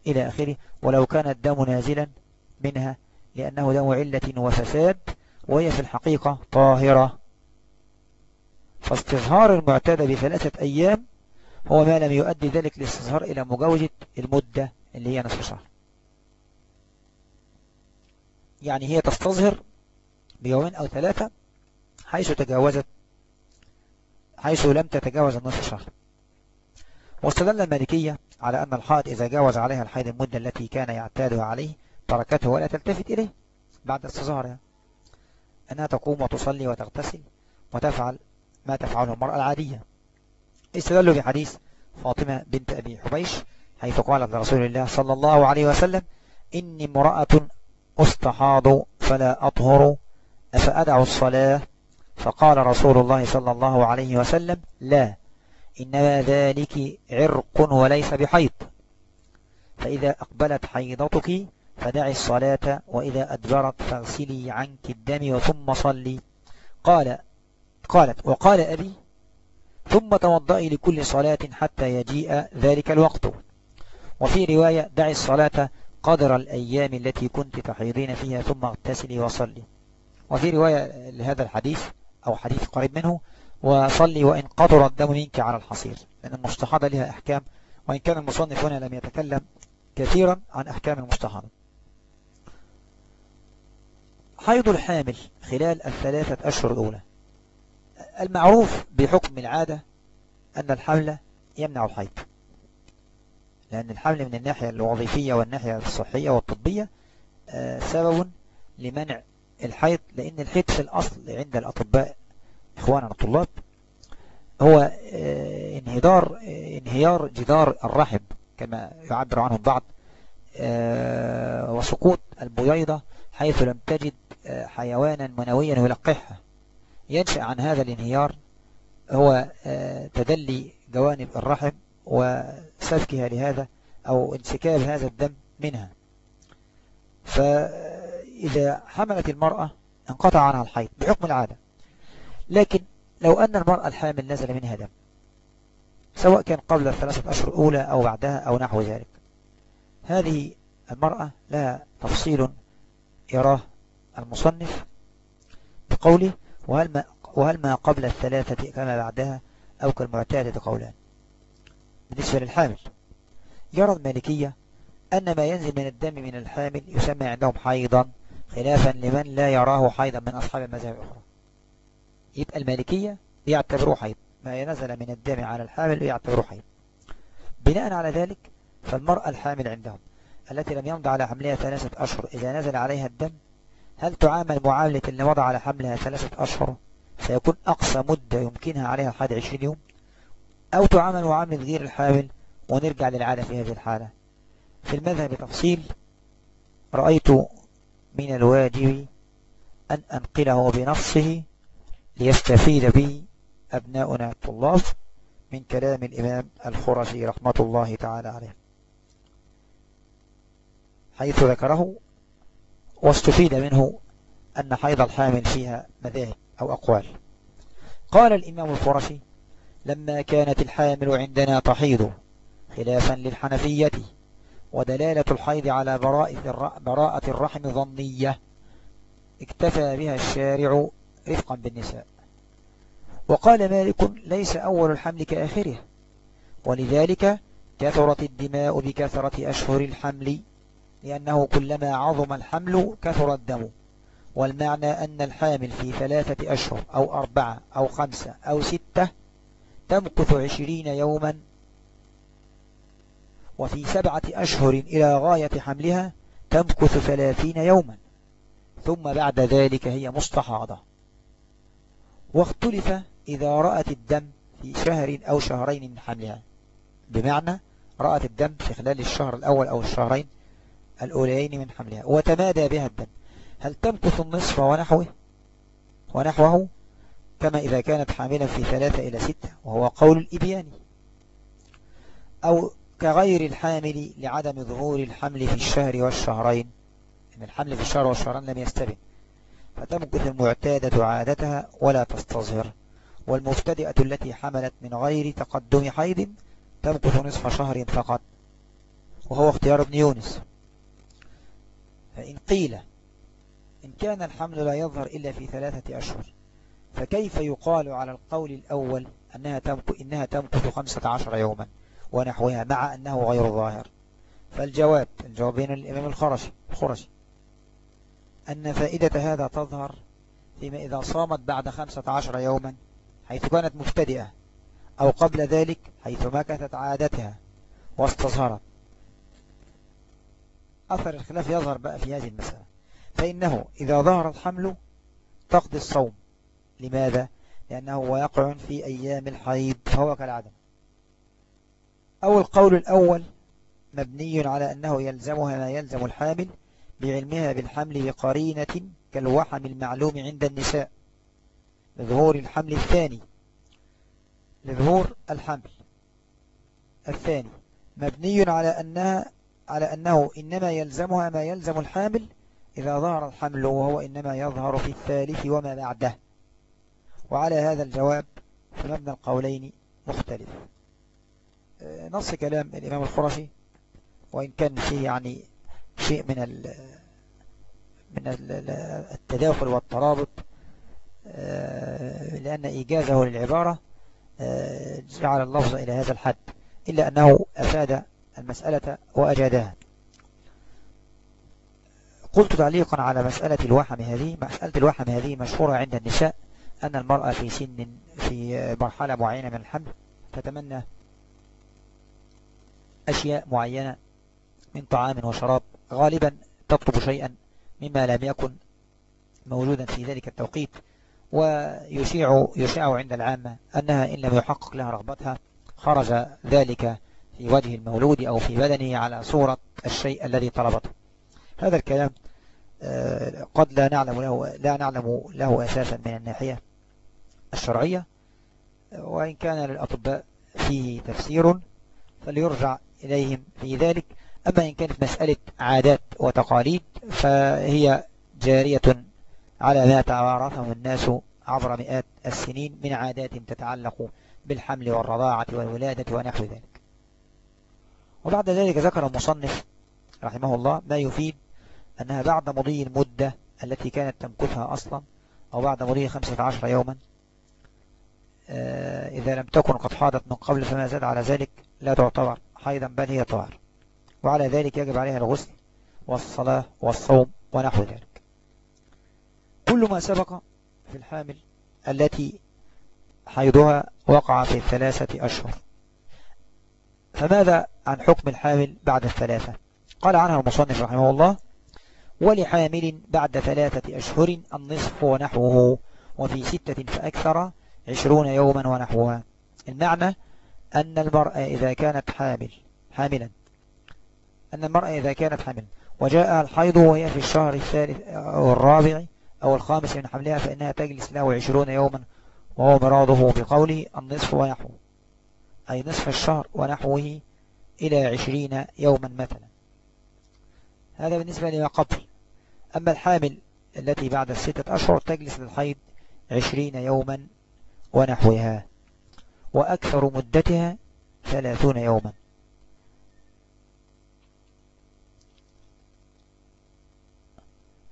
إلى آخره ولو كان الدم نازلا منها لأنه دم علة وفساد وهي في الحقيقة طاهرة. فاستظهار المعتادة بثلاثة أيام هو ما لم يؤدي ذلك الاستظهار إلى مجاوزة المدة اللي هي نصف شهر. يعني هي تستظهر بيومين أو ثلاثة حيث تجاوزت حيث لم تتجاوز النصف شهر. واستدل المالكية على أن الحائض إذا جاوز عليها الحيض المدة التي كان يعتادها عليه تركته ولا تلتفت إليه بعد استظهارها. أنها تقوم وتصلي وتغتسل وتفعل ما تفعله المرأة العادية. استدلوا بحديث فاطمة بنت أبي حبيش حيث قالت لرسول الله صلى الله عليه وسلم إني امرأة أستحاض فلا أطهر أفأدع الصلاة؟ فقال رسول الله صلى الله عليه وسلم لا إنما ذلك عرق وليس بحيض فإذا أقبلت حيضتك فدعي الصلاة وإذا أدبرت فاغسلي عنك الدم وثم صلي. قال قالت وقال أبي ثم توضئي لكل صلاة حتى يجيء ذلك الوقت. وفي رواية دعي الصلاة قدر الأيام التي كنت تحيضين فيها ثم اغتسلي وصلي. وفي رواية لهذا الحديث أو حديث قريب منه وصلي وإن قطر الدم منك على الحصير. لأن المستحاضة لها أحكام وإن كان المصنف هنا لم يتكلم كثيرا عن أحكام المستحاضة. حيض الحامل خلال الثلاثة أشهر الأولى. المعروف بحكم العادة أن الحمل يمنع الحيض. لأن الحمل من الناحية الوظيفية والناحية الصحية والطبية آه، سبب لمنع الحيض لأن الحيض في الأصل عند الأطباء إخواننا الطلاب هو آه، انهدار آه، انهيار جدار الرحم كما يعبر عنه البعض وسقوط البييضة حيث لم تجد حيوانا منويا يلقحها. ينشأ عن هذا الانهيار هو آه، تدلي جوانب الرحم وسفكها لهذا أو انسكاب هذا الدم منها. فإذا حملت المرأة انقطع عنها الحيض بحكم العادة. لكن لو أن المرأة الحامل نزل منها دم سواء كان قبل الثلاثة أشهر الأولى أو بعدها أو نحو ذلك هذه المرأة لها تفصيل يراه المصنف بقوله وهل ما, وهل ما قبل الثلاثة كما بعدها أو كالمعتادة قولان؟ بالنسبة للحامل يرى المالكية أن ما ينزل من الدم من الحامل يسمى عندهم حيضا خلافا لمن لا يراه حيضا من أصحاب المذاهب الأخرى. يبقى المالكية يعتبروه حيض ما نزل من الدم على الحامل يعتبروه حيض. بناء على ذلك فالمرأة الحامل عندهم التي لم يمضى على حملها ثلاثة أشهر إذا نزل عليها الدم هل تعامل معاملة اللي مضى على حملها ثلاثة أشهر؟ سيكون أقصى مدة يمكنها عليها الحد 20 يوم؟ أو تعامل معاملة غير الحامل ونرجع للعادة في هذه الحالة؟ في المذهب تفصيل رأيت من الواجب أن أنقله بنصه ليستفيد به أبناؤنا الطلاب من كلام الإمام الخرشي رحمة الله تعالى عليه. حيث ذكره واستفيد منه أن حيض الحامل فيها مذاهب أو أقوال. قال الإمام الخرشي لما كانت الحامل عندنا تحيض خلافا للحنفية ودلالة الحيض على براءة الرحم ظنية اكتفى بها الشارع رفقا بالنساء. وقال مالك ليس أول الحمل كآخره ولذلك كثرت الدماء بكثرة أشهر الحمل لأنه كلما عظم الحمل كثر الدم. والمعنى أن الحامل في ثلاثة أشهر أو أربعة أو خمسة أو ستة تمكث عشرين يوما وفي سبعة أشهر إلى غاية حملها تمكث ثلاثين يوما. ثم بعد ذلك هي مستحاضة. واختلف إذا رأت الدم في شهر أو شهرين من حملها. بمعنى رأت الدم في خلال الشهر الأول أو الشهرين الأوليين من حملها وتمادى بها الدم. هل تمكث النصف ونحوه؟ ونحوه كما إذا كانت حاملا في ثلاثة إلى ستة وهو قول الإبياني أو كغير الحامل لعدم ظهور الحمل في الشهر والشهرين. إن الحمل في الشهر والشهرين لم يستبن. فتمكث المعتادة عادتها ولا تستظهر. والمبتدئة التي حملت من غير تقدم حيض تمكث نصف شهر فقط. وهو اختيار ابن يونس. فإن قيل إن كان الحمل لا يظهر إلا في ثلاثة أشهر فكيف يقال على القول الأول أنها تمكث, إنها تمكث خمسة عشر يوما ونحوها مع أنه غير ظاهر؟ فالجواب الجواب بين الإمام الخرشي الخرشي أن فائدة هذا تظهر فيما إذا صامت بعد خمسة عشر يوما حيث كانت مبتدئة أو قبل ذلك حيث مكثت عادتها واستظهرت. أثر الخلاف يظهر بقى في هذه المسألة. فإنه إذا ظهر الحمل تقضي الصوم. لماذا؟ لأنه ويقع في أيام الحيض فهو كالعدم أو القول الأول مبني على أنه يلزمها ما يلزم الحامل بعلمها بالحمل بقرينة كالوحم المعلوم عند النساء. لظهور الحمل الثاني. لظهور الحمل الثاني. مبني على أنها على أنه إنما يلزمها ما يلزم الحامل إذا ظهر الحمل وهو إنما يظهر في الثالث وما بعده. وعلى هذا الجواب فمبنى القولين مختلف. آه، نص كلام الإمام الخرشي وإن كان فيه يعني شيء من من التداخل والترابط آه، لأن إيجازه للعبارة آه، جعل اللفظ إلى هذا الحد. إلا أنه أفاد المسألة وأجادها. قلت تعليقا على مسألة الوحم هذه. مسألة الوحم هذه مشهورة عند النساء أن المرأة في سن في مرحلة معينة من الحمل تتمنى أشياء معينة من طعام وشراب. غالبا تطلب شيئا مما لم يكن موجودا في ذلك التوقيت. ويشيع يشيع عند العامة أنها إن لم يحقق لها رغبتها خرج ذلك في وجه المولود أو في بدنه على صورة الشيء الذي طلبته. هذا الكلام آه، قد لا نعلم له لا نعلم له أساسا من الناحية الشرعية. وإن كان للأطباء فيه تفسير فليرجع إليهم في ذلك. أما إن كانت مسألة عادات وتقاليد فهي جارية على ما تعارفه الناس عبر مئات السنين من عادات تتعلق بالحمل والرضاعة والولادة ونحو ذلك. وبعد ذلك ذكر المصنف رحمه الله ما يفيد أنها بعد مضي المدة التي كانت تمكثها أصلا أو بعد مضي 15 يوما آه، إذا لم تكن قد حاضت من قبل فما زاد على ذلك لا تعتبر حيضا بل هي طهر. وعلى ذلك يجب عليها الغسل والصلاة والصوم ونحو ذلك. كل ما سبق في الحامل التي حيضها وقع في الثلاثة أشهر. فماذا عن حكم الحامل بعد الثلاثة؟ قال عنها المصنف رحمه الله ولحامل بعد ثلاثة أشهر النصف ونحوه وفي ستة فأكثر عشرون يوما ونحوها. المعنى أن المرأة إذا كانت حامل حاملا. أن المرأة إذا كانت حاملا وجاء الحيض وهي في الشهر الثالث أو الرابع أو الخامس من حملها فإنها تجلس له عشرون يوما وهو مراضه بقوله النصف ونحوه. أي نصف الشهر ونحوه إلى عشرين يوما مثلا. هذا بالنسبة لما قبل. أما الحامل التي بعد الستة أشهر تجلس للحيض عشرين يوما ونحوها وأكثر مدتها ثلاثون يوما.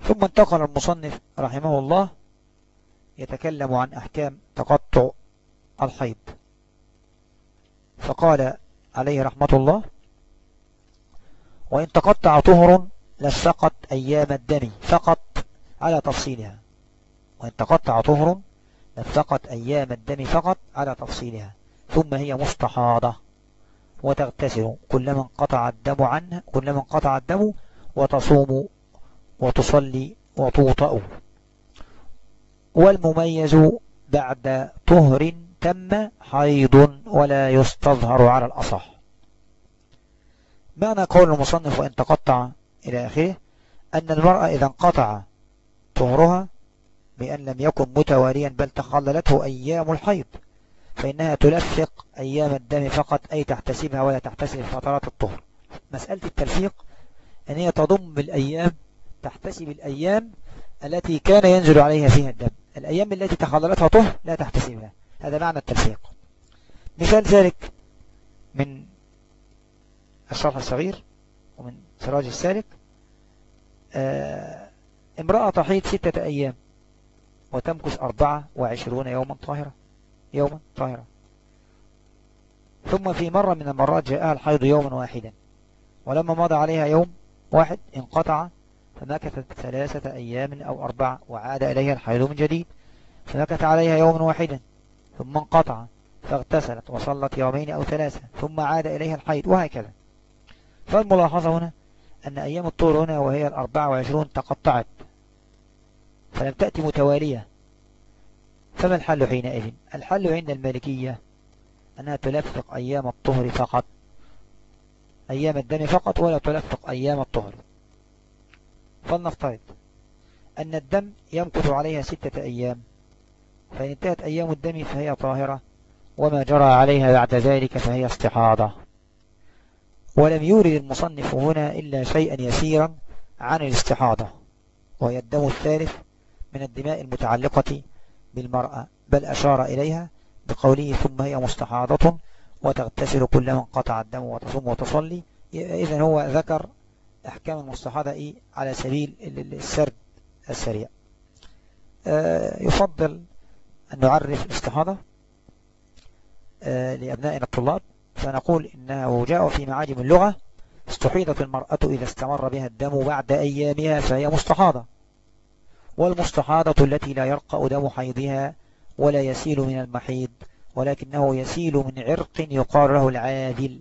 ثم انتقل المصنف رحمه الله يتكلم عن أحكام تقطع الحيض. فقال عليه رحمة الله وإن تقطع طهر لسقط أيام الدم فقط على تفصيلها. وإن تقطع طهر لسقط أيام الدم فقط على تفصيلها. ثم هي مستحاضة وتغتسل. كلما انقطع الدم عنها كلما انقطع الدم وتصوم وتصلي وتوطأ. والمميز بعد طهر تم حيض ولا يستظهر على الأصح. معنى قول المصنف وإن تقطع إلى آخره أن المرأة إذا انقطع طهرها بأن لم يكن متواليا بل تخللته أيام الحيض فإنها تلفق أيام الدم فقط أي تحتسبها ولا تحتسب فترات الطهر. مسألة التلفيق أن هي تضم الأيام تحتسب الأيام التي كان ينزل عليها فيها الدم. الأيام التي تخللتها طهر لا تحتسبها. هذا معنى التلفيق مثال ذلك من الشرح الصغير ومن سراج السالك. آه امرأة تحيط ستة أيام وتمكث أربعة وعشرون يوما طاهرة يوما طاهرة. ثم في مرة من المرات جاءها الحيض يوما واحدا ولما مضى عليها يوم واحد انقطع فمكثت ثلاثة أيام أو أربعة وعاد إليها الحيض من جديد فمكث عليها يوما واحدا. ثم انقطع فاغتسلت وصلت يومين أو ثلاثة ثم عاد إليها الحيض وهكذا. فالملاحظة هنا أن أيام الطول هنا وهي الأربعة وعشرون تقطعت فلم تأتي متوالية. فما الحل حينئذ؟ الحل عند المالكية أنها تلفق أيام الطهر فقط أيام الدم فقط ولا تلفق أيام الطهر. فلنفترض أن الدم يمكث عليها ستة أيام. فإن انتهت أيام الدم فهي طاهرة وما جرى عليها بعد ذلك فهي استحاضة. ولم يورد المصنف هنا إلا شيئا يسيرا عن الاستحاضة وهي الدم الثالث من الدماء المتعلقة بالمرأة بل أشار إليها بقوله ثم هي مستحاضة وتغتسل كل من قطع الدم وتصوم وتصلي. إذا هو ذكر أحكام المستحاضة إيه؟ على سبيل السرد السريع. آه، يفضل أن نعرف الاستحاضة آه، لأبنائنا الطلاب. فنقول إنه جاء في معاجم اللغة استحيضت المرأة إذا استمر بها الدم بعد أيامها فهي مستحاضة. والمستحاضة التي لا يرقى دم حيضها ولا يسيل من المحيض ولكنه يسيل من عرق يقال له العادل.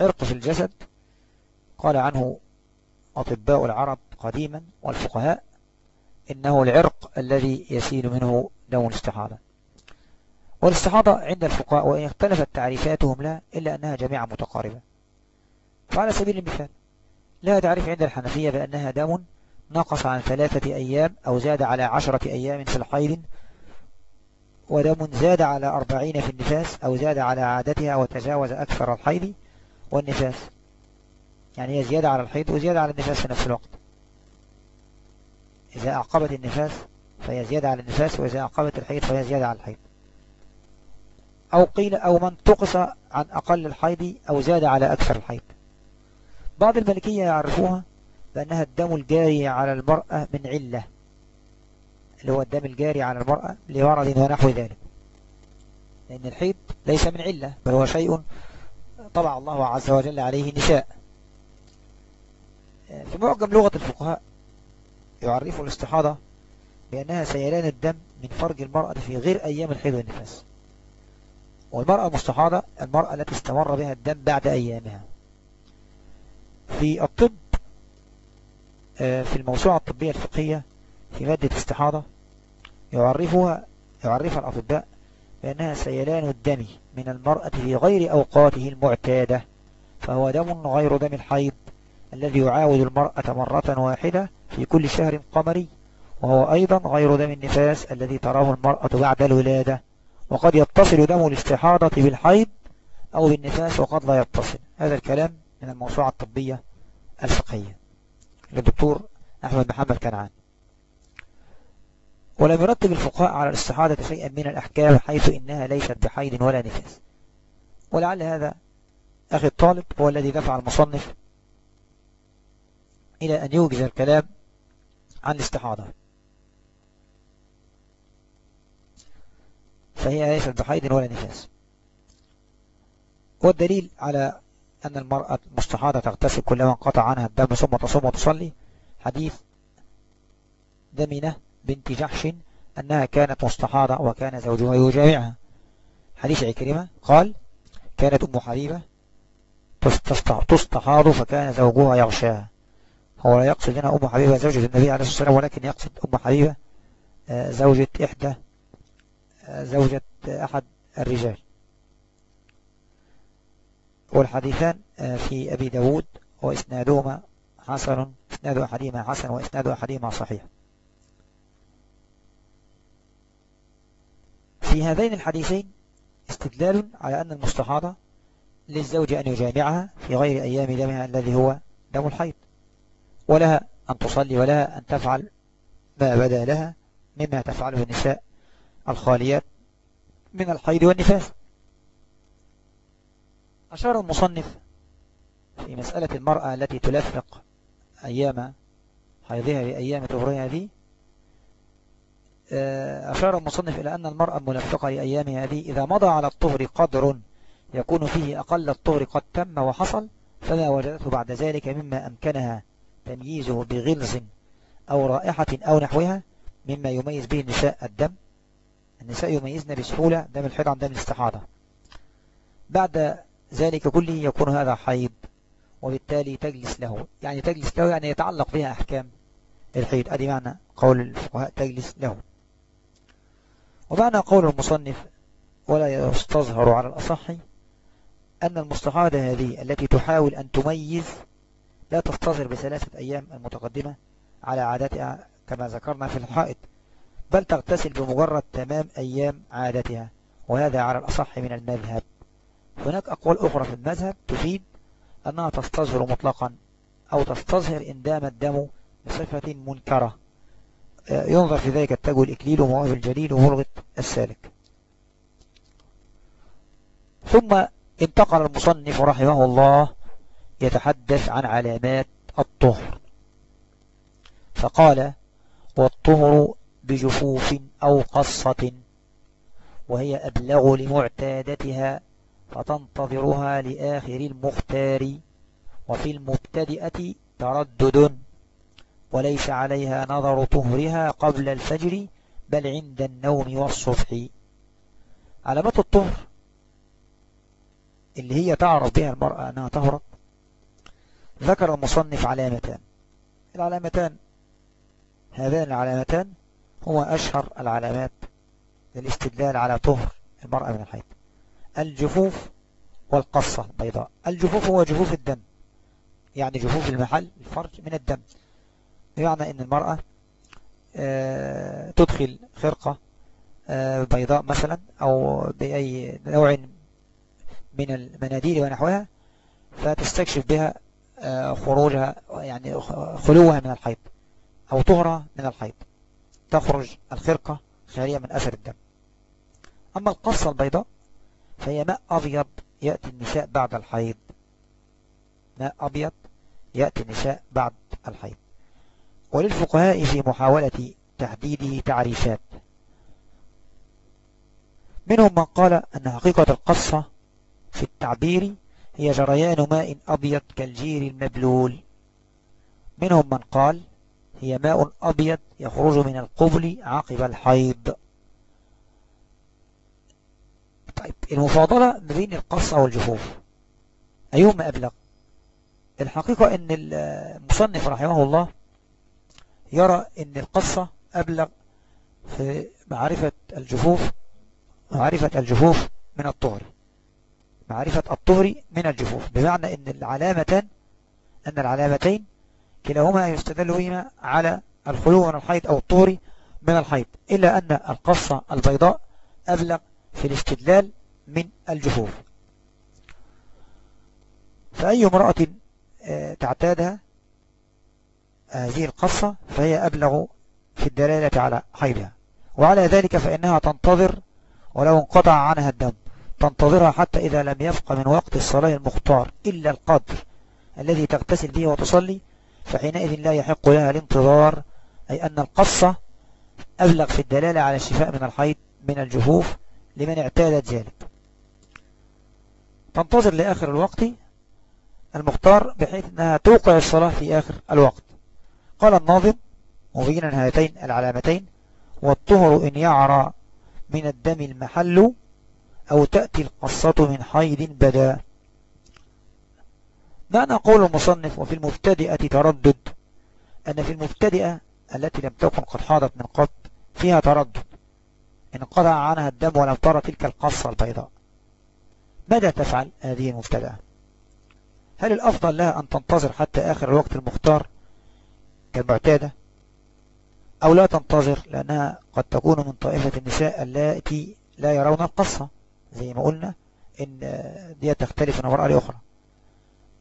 عرق في الجسد قال عنه أطباء العرب قديما والفقهاء إنه العرق الذي يسيل منه دم الاستحاضة والاستحاضة عند الفقهاء وإن اختلفت تعريفاتهم لا إلا أنها جميعا متقاربة. فعلى سبيل المثال لا تعريف عند الحنفية بأنها دم نقص عن ثلاثة أيام أو زاد على عشرة أيام في الحيض ودم زاد على أربعين في النفاس أو زاد على عادتها وتجاوز أكثر الحيض والنفاس. يعني هي زيادة على الحيض وزيادة على النفاس في نفس الوقت. إذا أعقبت النفاس فهي زيادة على النفاس وإذا أعقبت الحيض فهي زيادة على الحيض. أو قيل أو من تقص عن أقل الحيض أو زاد على أكثر الحيض. بعض الملكية يعرفوها بأنها الدم الجاري على المرأة من علة اللي هو الدم الجاري على المرأة لمرض ونحو ذلك. لأن الحيض ليس من علة بل هو شيء طبع الله عز وجل عليه نساء. في معجم لغة الفقهاء يعرف الاستحاضة بأنها سيلان الدم من فرج المرأة في غير أيام الحيض والنفاس. والمرأة المستحاضة المرأة التي استمر بها الدم بعد أيامها. في الطب آه، في الموسوعة الطبية الفقهية في مادة استحاضة يعرفها يعرفها الأطباء بأنها سيلان الدم من المرأة في غير أوقاته المعتادة فهو دم غير دم الحيض الذي يعاود المرأة مرة واحدة في كل شهر قمري. وهو أيضا غير دم النفاس الذي تراه المرأة بعد الولادة وقد يتصل دم الاستحاضة بالحيض أو بالنفاس وقد لا يتصل. هذا الكلام من الموسوعة الطبية الفقهية. للدكتور أحمد محمد كنعان. ولم يرتب الفقهاء على الاستحاضة شيئا من الأحكام حيث إنها ليست بحيض ولا نفاس. ولعل هذا أخي الطالب هو الذي دفع المصنف إلى أن يوجز الكلام عن الاستحاضة. فهي ليست بحيض ولا نفاس. والدليل على أن المرأة المستحاضة تغتسل كلما انقطع عنها الدم ثم تصوم وتصلي حديث دمنة بنت جحش أنها كانت مستحاضة وكان زوجها يجامعها. حديث عكرمة قال كانت أم حبيبة تستحاض فكان زوجها يغشاها. هو لا يقصد هنا أم حبيبة زوجة النبي عليه الصلاة والسلام ولكن يقصد أم حبيبة آه، زوجة إحدى زوجة أحد الرجال. والحديثان آه، في أبي داود وإسنادهما حسن إسناد أحدهما حسن وإسناد أحدهما صحيح. في هذين الحديثين استدلال على أن المستحاضة للزوج أن يجامعها في غير أيام دمها الذي هو دم الحيض ولها أن تصلي ولها أن تفعل ما بدا لها مما تفعله النساء الخاليات من الحيض والنفاس. أشار المصنف في مسألة المرأة التي تلفق أيام حيضها بأيام طهرها هذه آه، أشار المصنف إلى أن المرأة الملفقة لأيام هذه إذا مضى على الطهر قدر يكون فيه أقل الطهر قد تم وحصل فما وجدته بعد ذلك مما أمكنها تمييزه بغلظ أو رائحة أو نحوها مما يميز به النساء الدم. النساء يميزن بسهولة دم الحيض عن دم الاستحاضة. بعد ذلك كله يكون هذا حيض وبالتالي تجلس له. يعني تجلس له يعني يتعلق بها أحكام الحيض. أدي معنى قول الفقهاء تجلس له. ومعنى قول المصنف ولا يستظهر على الأصح أن المستحاضة هذه التي تحاول أن تميز لا تستظهر بثلاثة أيام المتقدمة على عادتها كما ذكرنا في الحائط. بل تغتسل بمجرد تمام أيام عادتها وهذا على الأصح من المذهب. هناك أقوال أخرى في المذهب تفيد أنها تستظهر مطلقا أو تستظهر إن دام الدم بصفة منكرة. ينظر في ذلك التاج الإكليل ومواهب الجليل وملغة السالك. ثم انتقل المصنف رحمه الله يتحدث عن علامات الطهر. فقال والطهر بجفوف أو قصة وهي أبلغ لمعتادتها فتنتظرها لآخر المختار وفي المبتدئة تردد وليس عليها نظر طهرها قبل الفجر بل عند النوم والصبح. علامات الطهر اللي هي تعرف بها المرأة أنها طهرت ذكر المصنف علامتان. العلامتان هذان العلامتان هو أشهر العلامات للاستدلال على طهر المرأة من الحيض. الجفوف والقصة البيضاء. الجفوف هو جفوف الدم. يعني جفوف المحل الفرج من الدم. بمعنى إن المرأة آه، تدخل خرقة آه، بيضاء مثلا أو بأي نوع من المناديل ونحوها فتستكشف بها آه، خروجها يعني خلوها من الحيض أو طهرها من الحيض. تخرج الخرقة خالية من أثر الدم. أما القصة البيضاء فهي ماء أبيض يأتي النساء بعد الحيض. ماء أبيض يأتي النساء بعد الحيض. وللفقهاء في محاولة تحديده تعريفات. منهم من قال أن حقيقة القصة في التعبير هي جريان ماء أبيض كالجير المبلول. منهم من قال هي ماء أبيض يخرج من القبل عقب الحيض. طيب المفاضلة بين القصة والجفوف. أيهما أبلغ؟ الحقيقة أن المصنف رحمه الله يرى أن القصة أبلغ في معرفة الجفوف معرفة الجفوف من الطهر. معرفة الطهر من الجفوف. بمعنى أن العلامتان أن العلامتين كلاهما يستدل بهما على الخلو من الحيض أو الطهر من الحيض إلا أن القصة البيضاء أبلغ في الاستدلال من الجفوف فأي امرأة آه، تعتادها هذه القصة فهي أبلغ في الدلالة على حيضها. وعلى ذلك فإنها تنتظر ولو انقطع عنها الدم تنتظرها حتى إذا لم يبق من وقت الصلاة المختار إلا القدر الذي تغتسل به وتصلي فحينئذ لا يحق لها الانتظار أي أن القصة أبلغ في الدلالة على الشفاء من الحيض من الجفوف لمن اعتادت ذلك. تنتظر لآخر الوقت المختار بحيث أنها توقع الصلاة في آخر الوقت. قال الناظم مبينا هاتين العلامتين والطهر إن يعرى من الدم المحل أو تأتي القصة من حيض بدا. معنى قول المصنف وفي المبتدئة تردد أن في المبتدئة التي لم تكن قد حاضت من قبل فيها تردد انقطع عنها الدم ولم ترى تلك القصة البيضاء. ماذا تفعل هذه المبتدئة؟ هل الأفضل لها أن تنتظر حتى آخر الوقت المختار كالمعتادة؟ أو لا تنتظر لأنها قد تكون من طائفة النساء التي لا يرون القصة زي ما قلنا إن دي تختلف من المرأة لأخرى.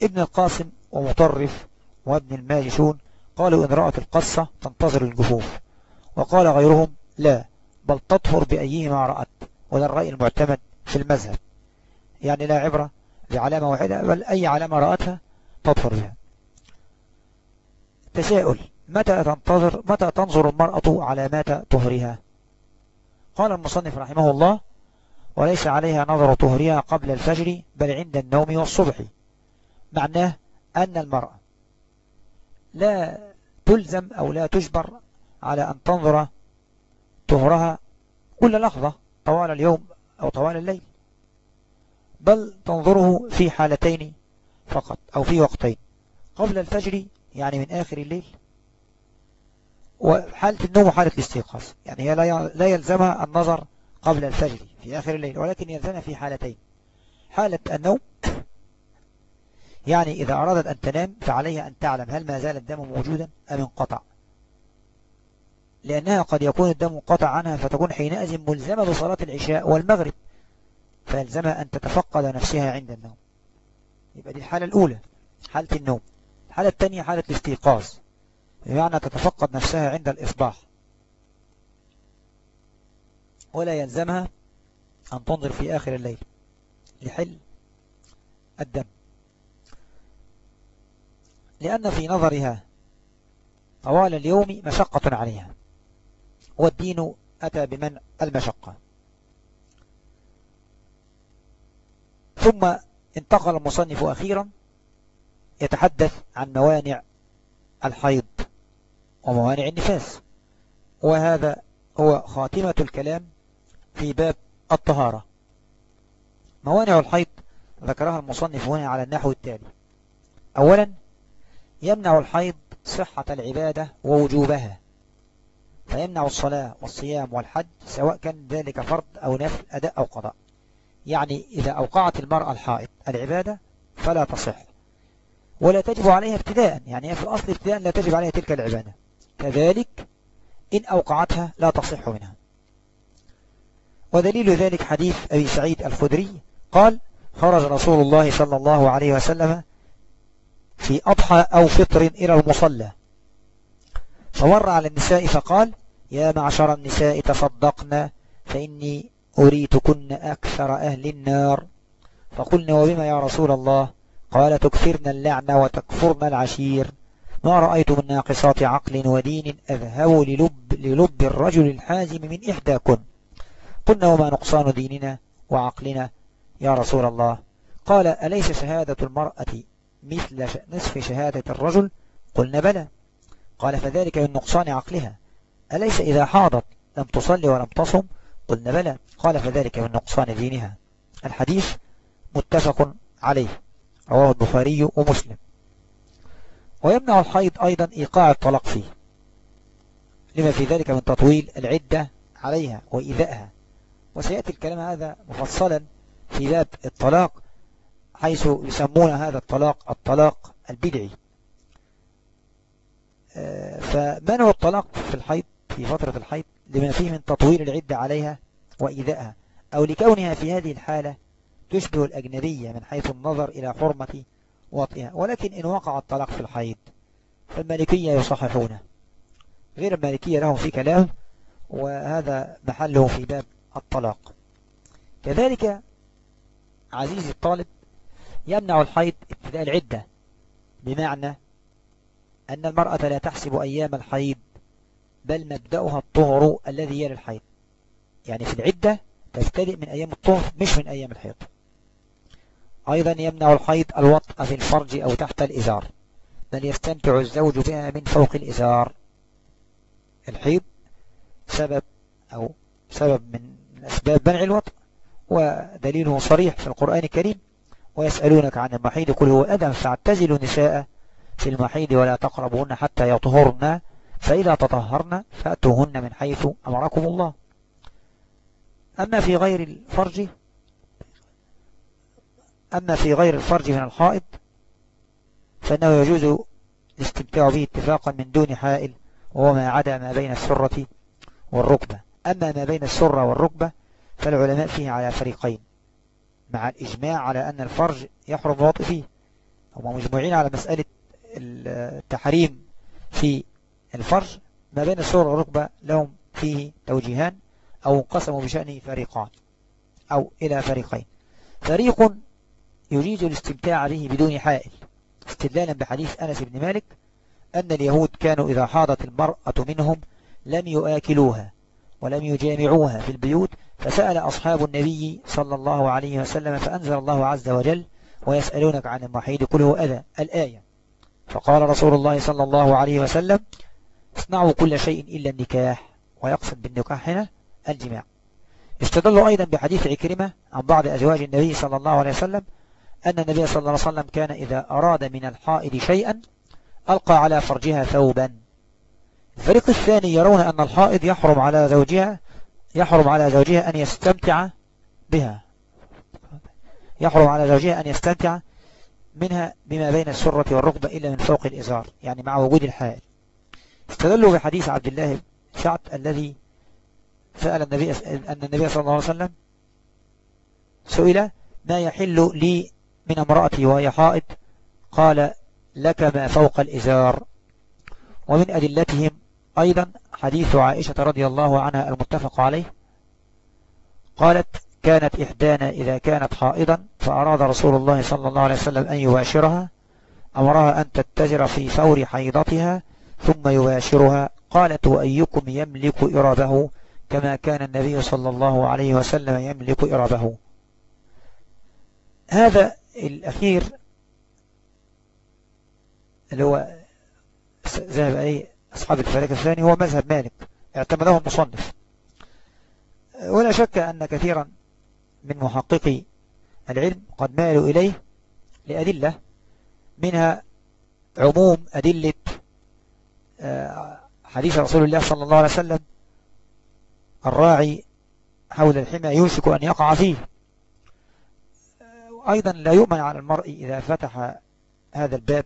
ابن القاسم ومطرف وابن الماجشون قالوا إن رأت القصة تنتظر الجفوف. وقال غيرهم لا بل تطهر بأيهما رأت وده الرأي المعتمد في المذهب. يعني لا عبرة بعلامة واحدة بل أي علامة رأتها تطهر بها. تساؤل متى تنتظر متى تنظر المرأة علامات طهرها قال المصنف رحمه الله وليس عليها نظر طهرها قبل الفجر بل عند النوم والصبح معناه أن المرأة لا تلزم أو لا تجبر على أن تنظر طهرها كل لحظة طوال اليوم أو طوال الليل بل تنظره في حالتين فقط أو في وقتين قبل الفجر يعني من آخر الليل وحالة النوم وحالة الاستيقاظ يعني هي لا يلزمها النظر قبل الفجر في آخر الليل ولكن يلزمها في حالتين حالة النوم يعني إذا أرادت أن تنام فعليها أن تعلم هل ما زال الدم موجودا أم انقطع. لأنها قد يكون الدم انقطع عنها فتكون حينئذ ملزمة بصلاة العشاء والمغرب. فيلزمها أن تتفقد نفسها عند النوم. يبقى دي الحالة الأولى حالة النوم. الحالة الثانية حالة الاستيقاظ. بمعنى تتفقد نفسها عند الإصباح. ولا يلزمها أن تنظر في آخر الليل. لحل الدم. لأن في نظرها طوال اليوم مشقة عليها والدين أتى بمنع المشقة. ثم انتقل المصنف أخيرا يتحدث عن موانع الحيض وموانع النفاس وهذا هو خاتمة الكلام في باب الطهارة. موانع الحيض ذكرها المصنف هنا على النحو التالي. أولا يمنع الحيض صحة العبادة ووجوبها فيمنع الصلاة والصيام والحج سواء كان ذلك فرض أو نفل أداء أو قضاء. يعني إذا أوقعت المرأة الحائض العبادة فلا تصح. ولا تجب عليها ابتداء يعني في الأصل ابتداء لا تجب عليها تلك العبادة. كذلك إن أوقعتها لا تصح منها. ودليل ذلك حديث أبي سعيد الخدري قال خرج رسول الله صلى الله عليه وسلم في أضحى أو فطر إلى المصلى. فمر على النساء فقال يا معشر النساء تصدقنا فإني أريتكن أكثر أهل النار. فقلنا وبما يا رسول الله؟ قال تكثرن اللعنة وتكفرن العشير. ما رأيت من ناقصات عقل ودين أذهب للب, للب الرجل الحازم من إحداكن. قلنا وما نقصان ديننا وعقلنا يا رسول الله؟ قال أليس شهادة المرأة مثل نصف شهادة الرجل؟ قلنا بلى. قال فذلك من نقصان عقلها. أليس إذا حاضت لم تصلي ولم تصم؟ قلنا بلى. قال فذلك من نقصان دينها. الحديث متفق عليه. رواه البخاري ومسلم. ويمنع الحيض أيضا إيقاع الطلاق فيه. لما في ذلك من تطويل العدة عليها وإيذائها. وسيأتي الكلام هذا مفصلا في باب الطلاق حيث يسمون هذا الطلاق الطلاق البدعي. آه، فمنع الطلاق في الحيض في فترة الحيض؟ لما فيه من تطويل العدة عليها وإيذائها أو لكونها في هذه الحالة تشبه الأجنبية من حيث النظر إلى حرمة وطئها. ولكن إن وقع الطلاق في الحيض فالمالكية يصححونه. غير المالكية لهم في كلام وهذا محله في باب الطلاق. كذلك عزيزي الطالب يمنع الحيض ابتداء العدة بمعنى أن المرأة لا تحسب أيام الحيض بل مبدأها الطهر الذي يلي الحيض يعني في العدة تبتدئ من أيام الطهر مش من أيام الحيض. أيضا يمنع الحيض الوطأ في الفرج أو تحت الإزار بل يستمتع الزوج بها من فوق الإزار. الحيض سبب أو سبب من أسباب منع الوطأ ودليله صريح في القرآن الكريم ويسألونك عن المحيض كل هو أدم فاعتزلوا نساء في المحيض ولا تقربهن حتى يطهرن فإذا تطهرن فأتوهن من حيث أمركم الله. أما في غير الفرج أما في غير الفرج من الحائض فإنه يجوز الاستمتاع به اتفاقا من دون حائل وهو ما عدا ما بين السرة والركبة. أما ما بين السرة والركبة فالعلماء فيه على فريقين. مع الإجماع على أن الفرج يحرم الوطء فيه. هم مجموعين على مسألة التحريم في الفرج ما بين السرة والركبة لهم فيه توجيهان أو انقسموا بشأنه فريقان أو إلى فريقين. فريق يريد الاستمتاع به بدون حائل. استدلالا بحديث أنس بن مالك أن اليهود كانوا إذا حاضت المرأة منهم لم يآكلوها ولم يجامعوها في البيوت فسأل أصحاب النبي صلى الله عليه وسلم فأنزل الله عز وجل ويسألونك عن المحيد كله أذى الآية. فقال رسول الله صلى الله عليه وسلم اصنعوا كل شيء إلا النكاح ويقصد بالنكاح هنا الجماع. استدلوا أيضا بحديث عكرمة عن بعض أزواج النبي صلى الله عليه وسلم أن النبي صلى الله عليه وسلم كان إذا أراد من الحائض شيئا ألقى على فرجها ثوبا. الفريق الثاني يرون أن الحائض يحرم على زوجها يحرم على زوجها أن يستمتع بها. يحرم على زوجها أن يستمتع منها بما بين السرة والركبة إلا من فوق الإزار يعني مع وجود الحائل. استدلوا بحديث عبد الله شعب الذي سأل النبي أن النبي صلى الله عليه وسلم سئل ما يحل لي من امرأتي وهي حائض؟ قال لك ما فوق الإزار. ومن أدلتهم أيضا حديث عائشة رضي الله عنها المتفق عليه قالت كانت إحدانا إذا كانت حائضا فأراد رسول الله صلى الله عليه وسلم أن يباشرها أمرها أن تتجر في فور حيضتها ثم يباشرها. قالت وأيكم يملك إرابه؟ كما كان النبي صلى الله عليه وسلم يملك إرابه. هذا الأخير اللي هو ذهب أي أصحاب الفلك الثاني هو مذهب مالك اعتمده المصنف. ولا شك أن كثيرا من محققي العلم قد مالوا إليه لأدلة منها عموم أدلة آه، حديث رسول الله صلى الله عليه وسلم الراعي حول الحمى يوشك أن يقع فيه. أيضا لا يؤمن على المرء إذا فتح هذا الباب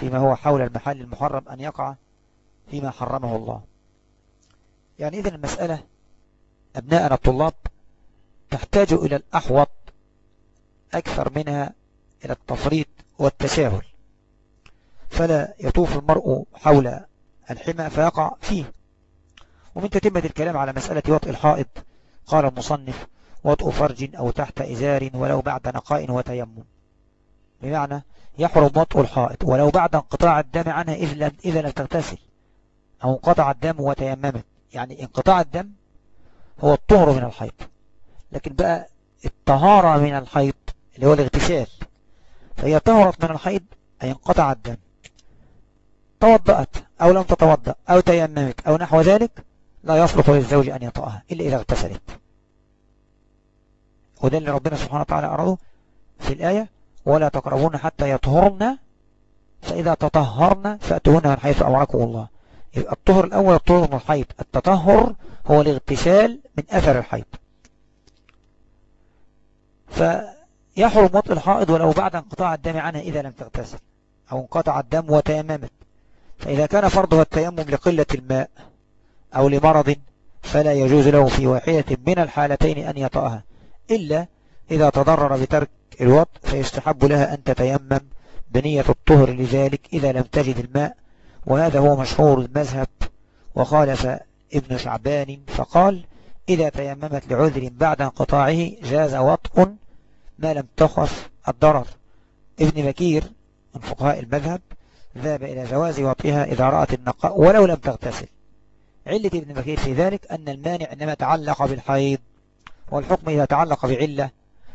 فيما هو حول المحل المحرم أن يقع. فيما حرمه الله. يعني إذن المسألة أبناءنا الطلاب تحتاج إلى الأحوط أكثر منها إلى التفريط والتساهل. فلا يطوف المرء حول الحمى فيقع فيه. ومن تتمة الكلام على مسألة وطء الحائط قال المصنف وطء فرج أو تحت إزار ولو بعد نقاء وتيمم. بمعنى يحرم وطء الحائط ولو بعد انقطاع الدم عنها إذا لم تغتسل. أو انقطع الدم وتيممت. يعني انقطاع الدم هو الطهر من الحيض. لكن بقى الطهارة من الحيض اللي هو الاغتسال فهي طهرت من الحيض أي انقطع الدم. توضأت أو لم تتوضأ أو تيممت أو نحو ذلك لا يصلح للزوج أن يطأها إلا إذا اغتسلت. وده اللي ربنا سبحانه وتعالى أراده في الآية ولا تقربون حتى يطهرن فإذا تطهرن فأتوهن من حيث أمركم الله. يبقى الطهر الأول الطهر من الحيض. التطهر هو الاغتسال من أثر الحيض. فيحرم وطء الحائض ولو بعد انقطاع الدم عنها إذا لم تغتسل أو انقطع الدم وتيممت. فإذا كان فرضها التيمم لقلة الماء أو لمرض فلا يجوز له في واحدة من الحالتين أن يطأها. إلا إذا تضرر بترك الوط فيستحب لها أن تتيمم بنية الطهر لذلك إذا لم تجد الماء وهذا هو مشهور المذهب. وخالف ابن شعبان فقال إذا تيممت لعذر بعد انقطاعه جاز وطء ما لم تخف الضرر. ابن بكير من فقهاء المذهب ذهب إلى جواز وطئها إذا رأت النقاء ولو لم تغتسل. علة ابن بكير في ذلك أن المانع إنما تعلق بالحيض والحكم إذا تعلق بعلة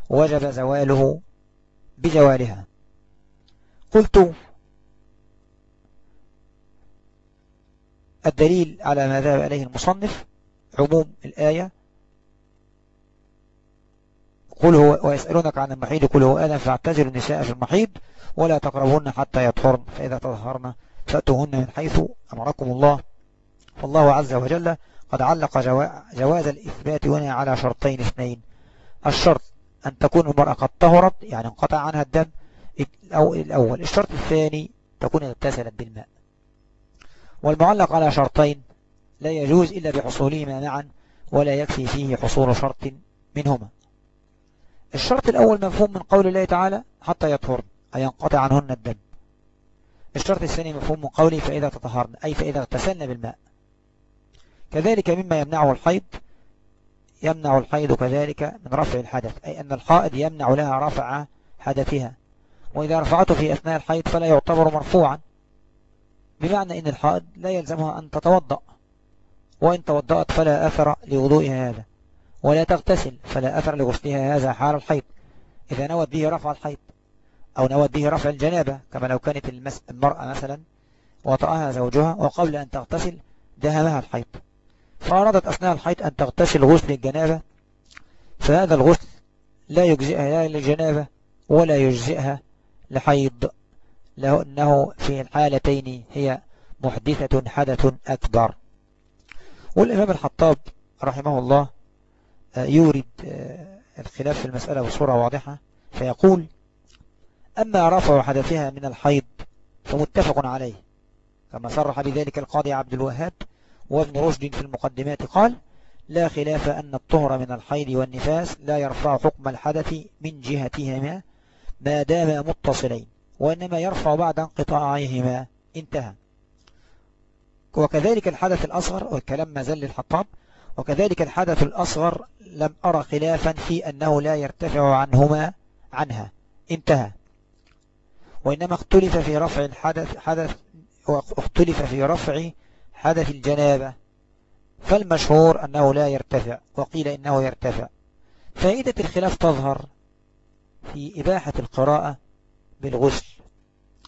وجب زواله بزوالها قلت الدليل على ما ذهب إليه المصنف عموم الآية. قل هو ويسألونك عن المحيط قل هو آدم فاعتزلوا النساء في المحيط ولا تقربون حتى يطهرن فإذا تطهرن فأتوهن من حيث أمركم الله. فالله عز وجل قد علق جواز الإثبات هنا على شرطين اثنين. الشرط أن تكون المرأة قد طهرت يعني انقطع عنها الدم الأول. الشرط الثاني تكون اغتسلت بالماء. والمعلق على شرطين لا يجوز إلا بحصولهما معا ولا يكفي فيه حصول شرط منهما. الشرط الأول مفهوم من قول الله تعالى حتى يطهرن أي ينقطع عنهن الدم. الشرط الثاني مفهوم من قوله فإذا تطهرن أي فإذا اغتسلن بالماء. كذلك مما يمنعه الحيض يمنع الحيض كذلك من رفع الحدث أي أن الحائض يمنع لها رفع حدثها. وإذا رفعته في أثناء الحيض فلا يعتبر مرفوعا. بمعنى أن الحائض لا يلزمها أن تتوضأ. وإن توضأت فلا أثر لوضوئها هذا. ولا تغتسل فلا أثر لغسلها هذا حال الحيض. إذا نوت به رفع الحيض أو نوت به رفع الجنابة كما لو كانت المرأة مثلا وطأها زوجها وقبل أن تغتسل دهمها الحيض. فأرادت أثناء الحيض أن تغتسل غسل الجنابة فهذا الغسل لا يجزئها للجنابة ولا يجزئها لحيض لأنه في الحالتين هي محدثة حدث أكبر. والإمام الحطاب رحمه الله آه، يورد آه، الخلاف في المسألة بصورة واضحة فيقول أما رفع حدثها من الحيض فمتفق عليه كما صرح بذلك القاضي عبد الوهاب وابن رشد في المقدمات قال لا خلاف أن الطهر من الحيض والنفاس لا يرفع حكم الحدث من جهتهما ما دام متصلين. وإنما يرفع بعد انقطاعهما انتهى. وكذلك الحدث الأصغر والكلام ما زل الحطاب وكذلك الحدث الأصغر لم أرى خلافا في أنه لا يرتفع عنهما عنها. انتهى. وإنما اختلف في رفع الحدث حدث واختلف في رفع حدث الجنابة. فالمشهور أنه لا يرتفع وقيل إنه يرتفع. فائدة الخلاف تظهر في إباحة القراءة بالغسل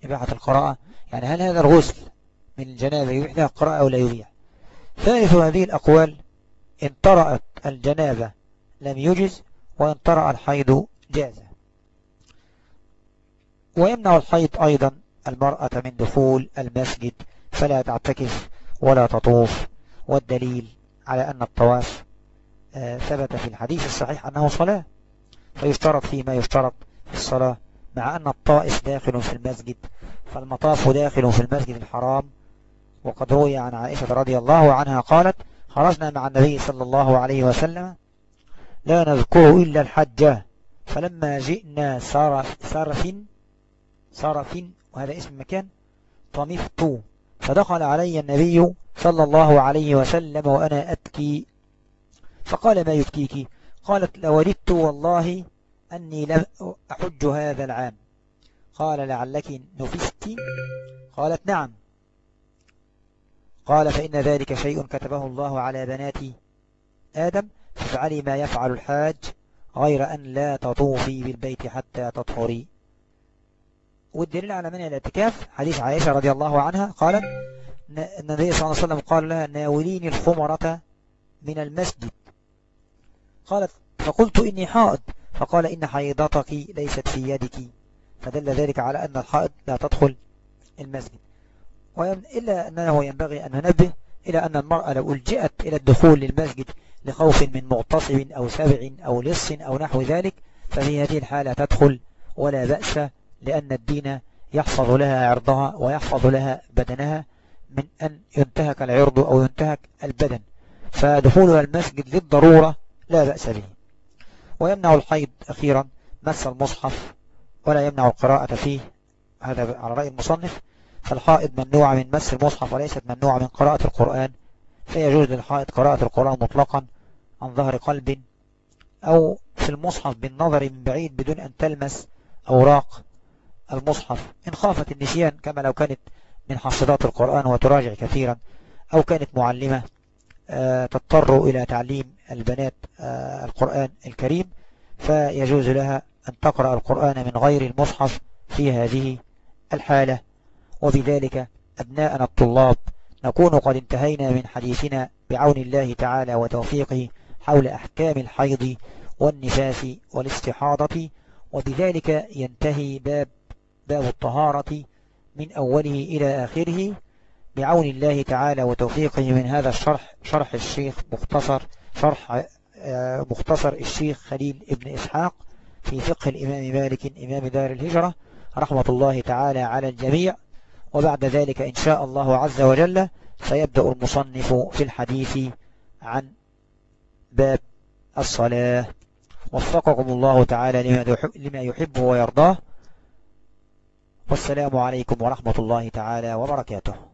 إباحة القراءة. يعني هل هذا الغسل من الجنابة يبيح لها القراءة أو لا يبيح ثالث هذه الأقوال إن طرأت الجنابة لم يجز وإن طرأ الحيض جاز. ويمنع الحيض أيضا المرأة من دخول المسجد فلا تعتكف ولا تطوف. والدليل على أن الطواف آه، ثبت في الحديث الصحيح أنه صلاة فيشترط فيما يشترط في الصلاة مع أن الطائف داخل في المسجد فالمطاف داخل في المسجد الحرام. وقد روي عن عائشة رضي الله عنها قالت خرجنا مع النبي صلى الله عليه وسلم لا نذكر إلا الحج فلما جئنا صرف صرف صرف وهذا اسم مكان طمفت. فدخل علي النبي صلى الله عليه وسلم وأنا أبكي. فقال ما يبكيك؟ قالت لوددت والله أني لم أحج هذا العام. قال لعلك نفست قالت نعم. قال فإن ذلك شيء كتبه الله على بنات آدم فافعلي ما يفعل الحاج غير أن لا تطوفي بالبيت حتى تطهري. والدليل على منع الاعتكاف حديث عائشة رضي الله عنها قالت النبي صلى الله عليه وسلم قال لها ناوليني الخمرة من المسجد. قالت فقلت إني حائض. فقال إن حيضتك ليست في يدك. فدل ذلك على أن الحائض لا تدخل المسجد. إلا أنه ينبغي أن ننبه إلى أن المرأة لو ألجئت إلى الدخول للمسجد لخوف من مغتصب أو سبع أو لص أو نحو ذلك ففي هذه الحالة تدخل ولا بأس لأن الدين يحفظ لها عرضها ويحفظ لها بدنها من أن ينتهك العرض أو ينتهك البدن. فدخولها المسجد للضرورة لا بأس به. ويمنع الحيض أخيرا مس المصحف ولا يمنع القراءة فيه. هذا على رأي المصنف. فالحائض ممنوع من مس المصحف وليست ممنوعة من قراءة القرآن. فيجوز للحائض قراءة القرآن مطلقا عن ظهر قلب أو في المصحف بالنظر من بعيد بدون أن تلمس أوراق المصحف. إن خافت النسيان كما لو كانت من حافظات القرآن وتراجع كثيرا أو كانت معلمة تضطر إلى تعليم البنات آه، القرآن الكريم فيجوز لها أن تقرأ القرآن من غير المصحف في هذه الحالة. وبذلك أبناءنا الطلاب نكون قد انتهينا من حديثنا بعون الله تعالى وتوفيقه حول أحكام الحيض والنفاس والاستحاضة. وبذلك ينتهي باب باب الطهارة من أوله إلى آخره. بعون الله تعالى وتوفيقه من هذا الشرح شرح الشيخ مختصر شرح آه، مختصر الشيخ خليل ابن إسحاق في فقه الإمام مالك إمام دار الهجرة رحمة الله تعالى على الجميع. وبعد ذلك إن شاء الله عز وجل سيبدأ المصنف في الحديث عن باب الصلاة. وفقكم الله تعالى لما يحب ويرضاه. والسلام عليكم ورحمة الله تعالى وبركاته.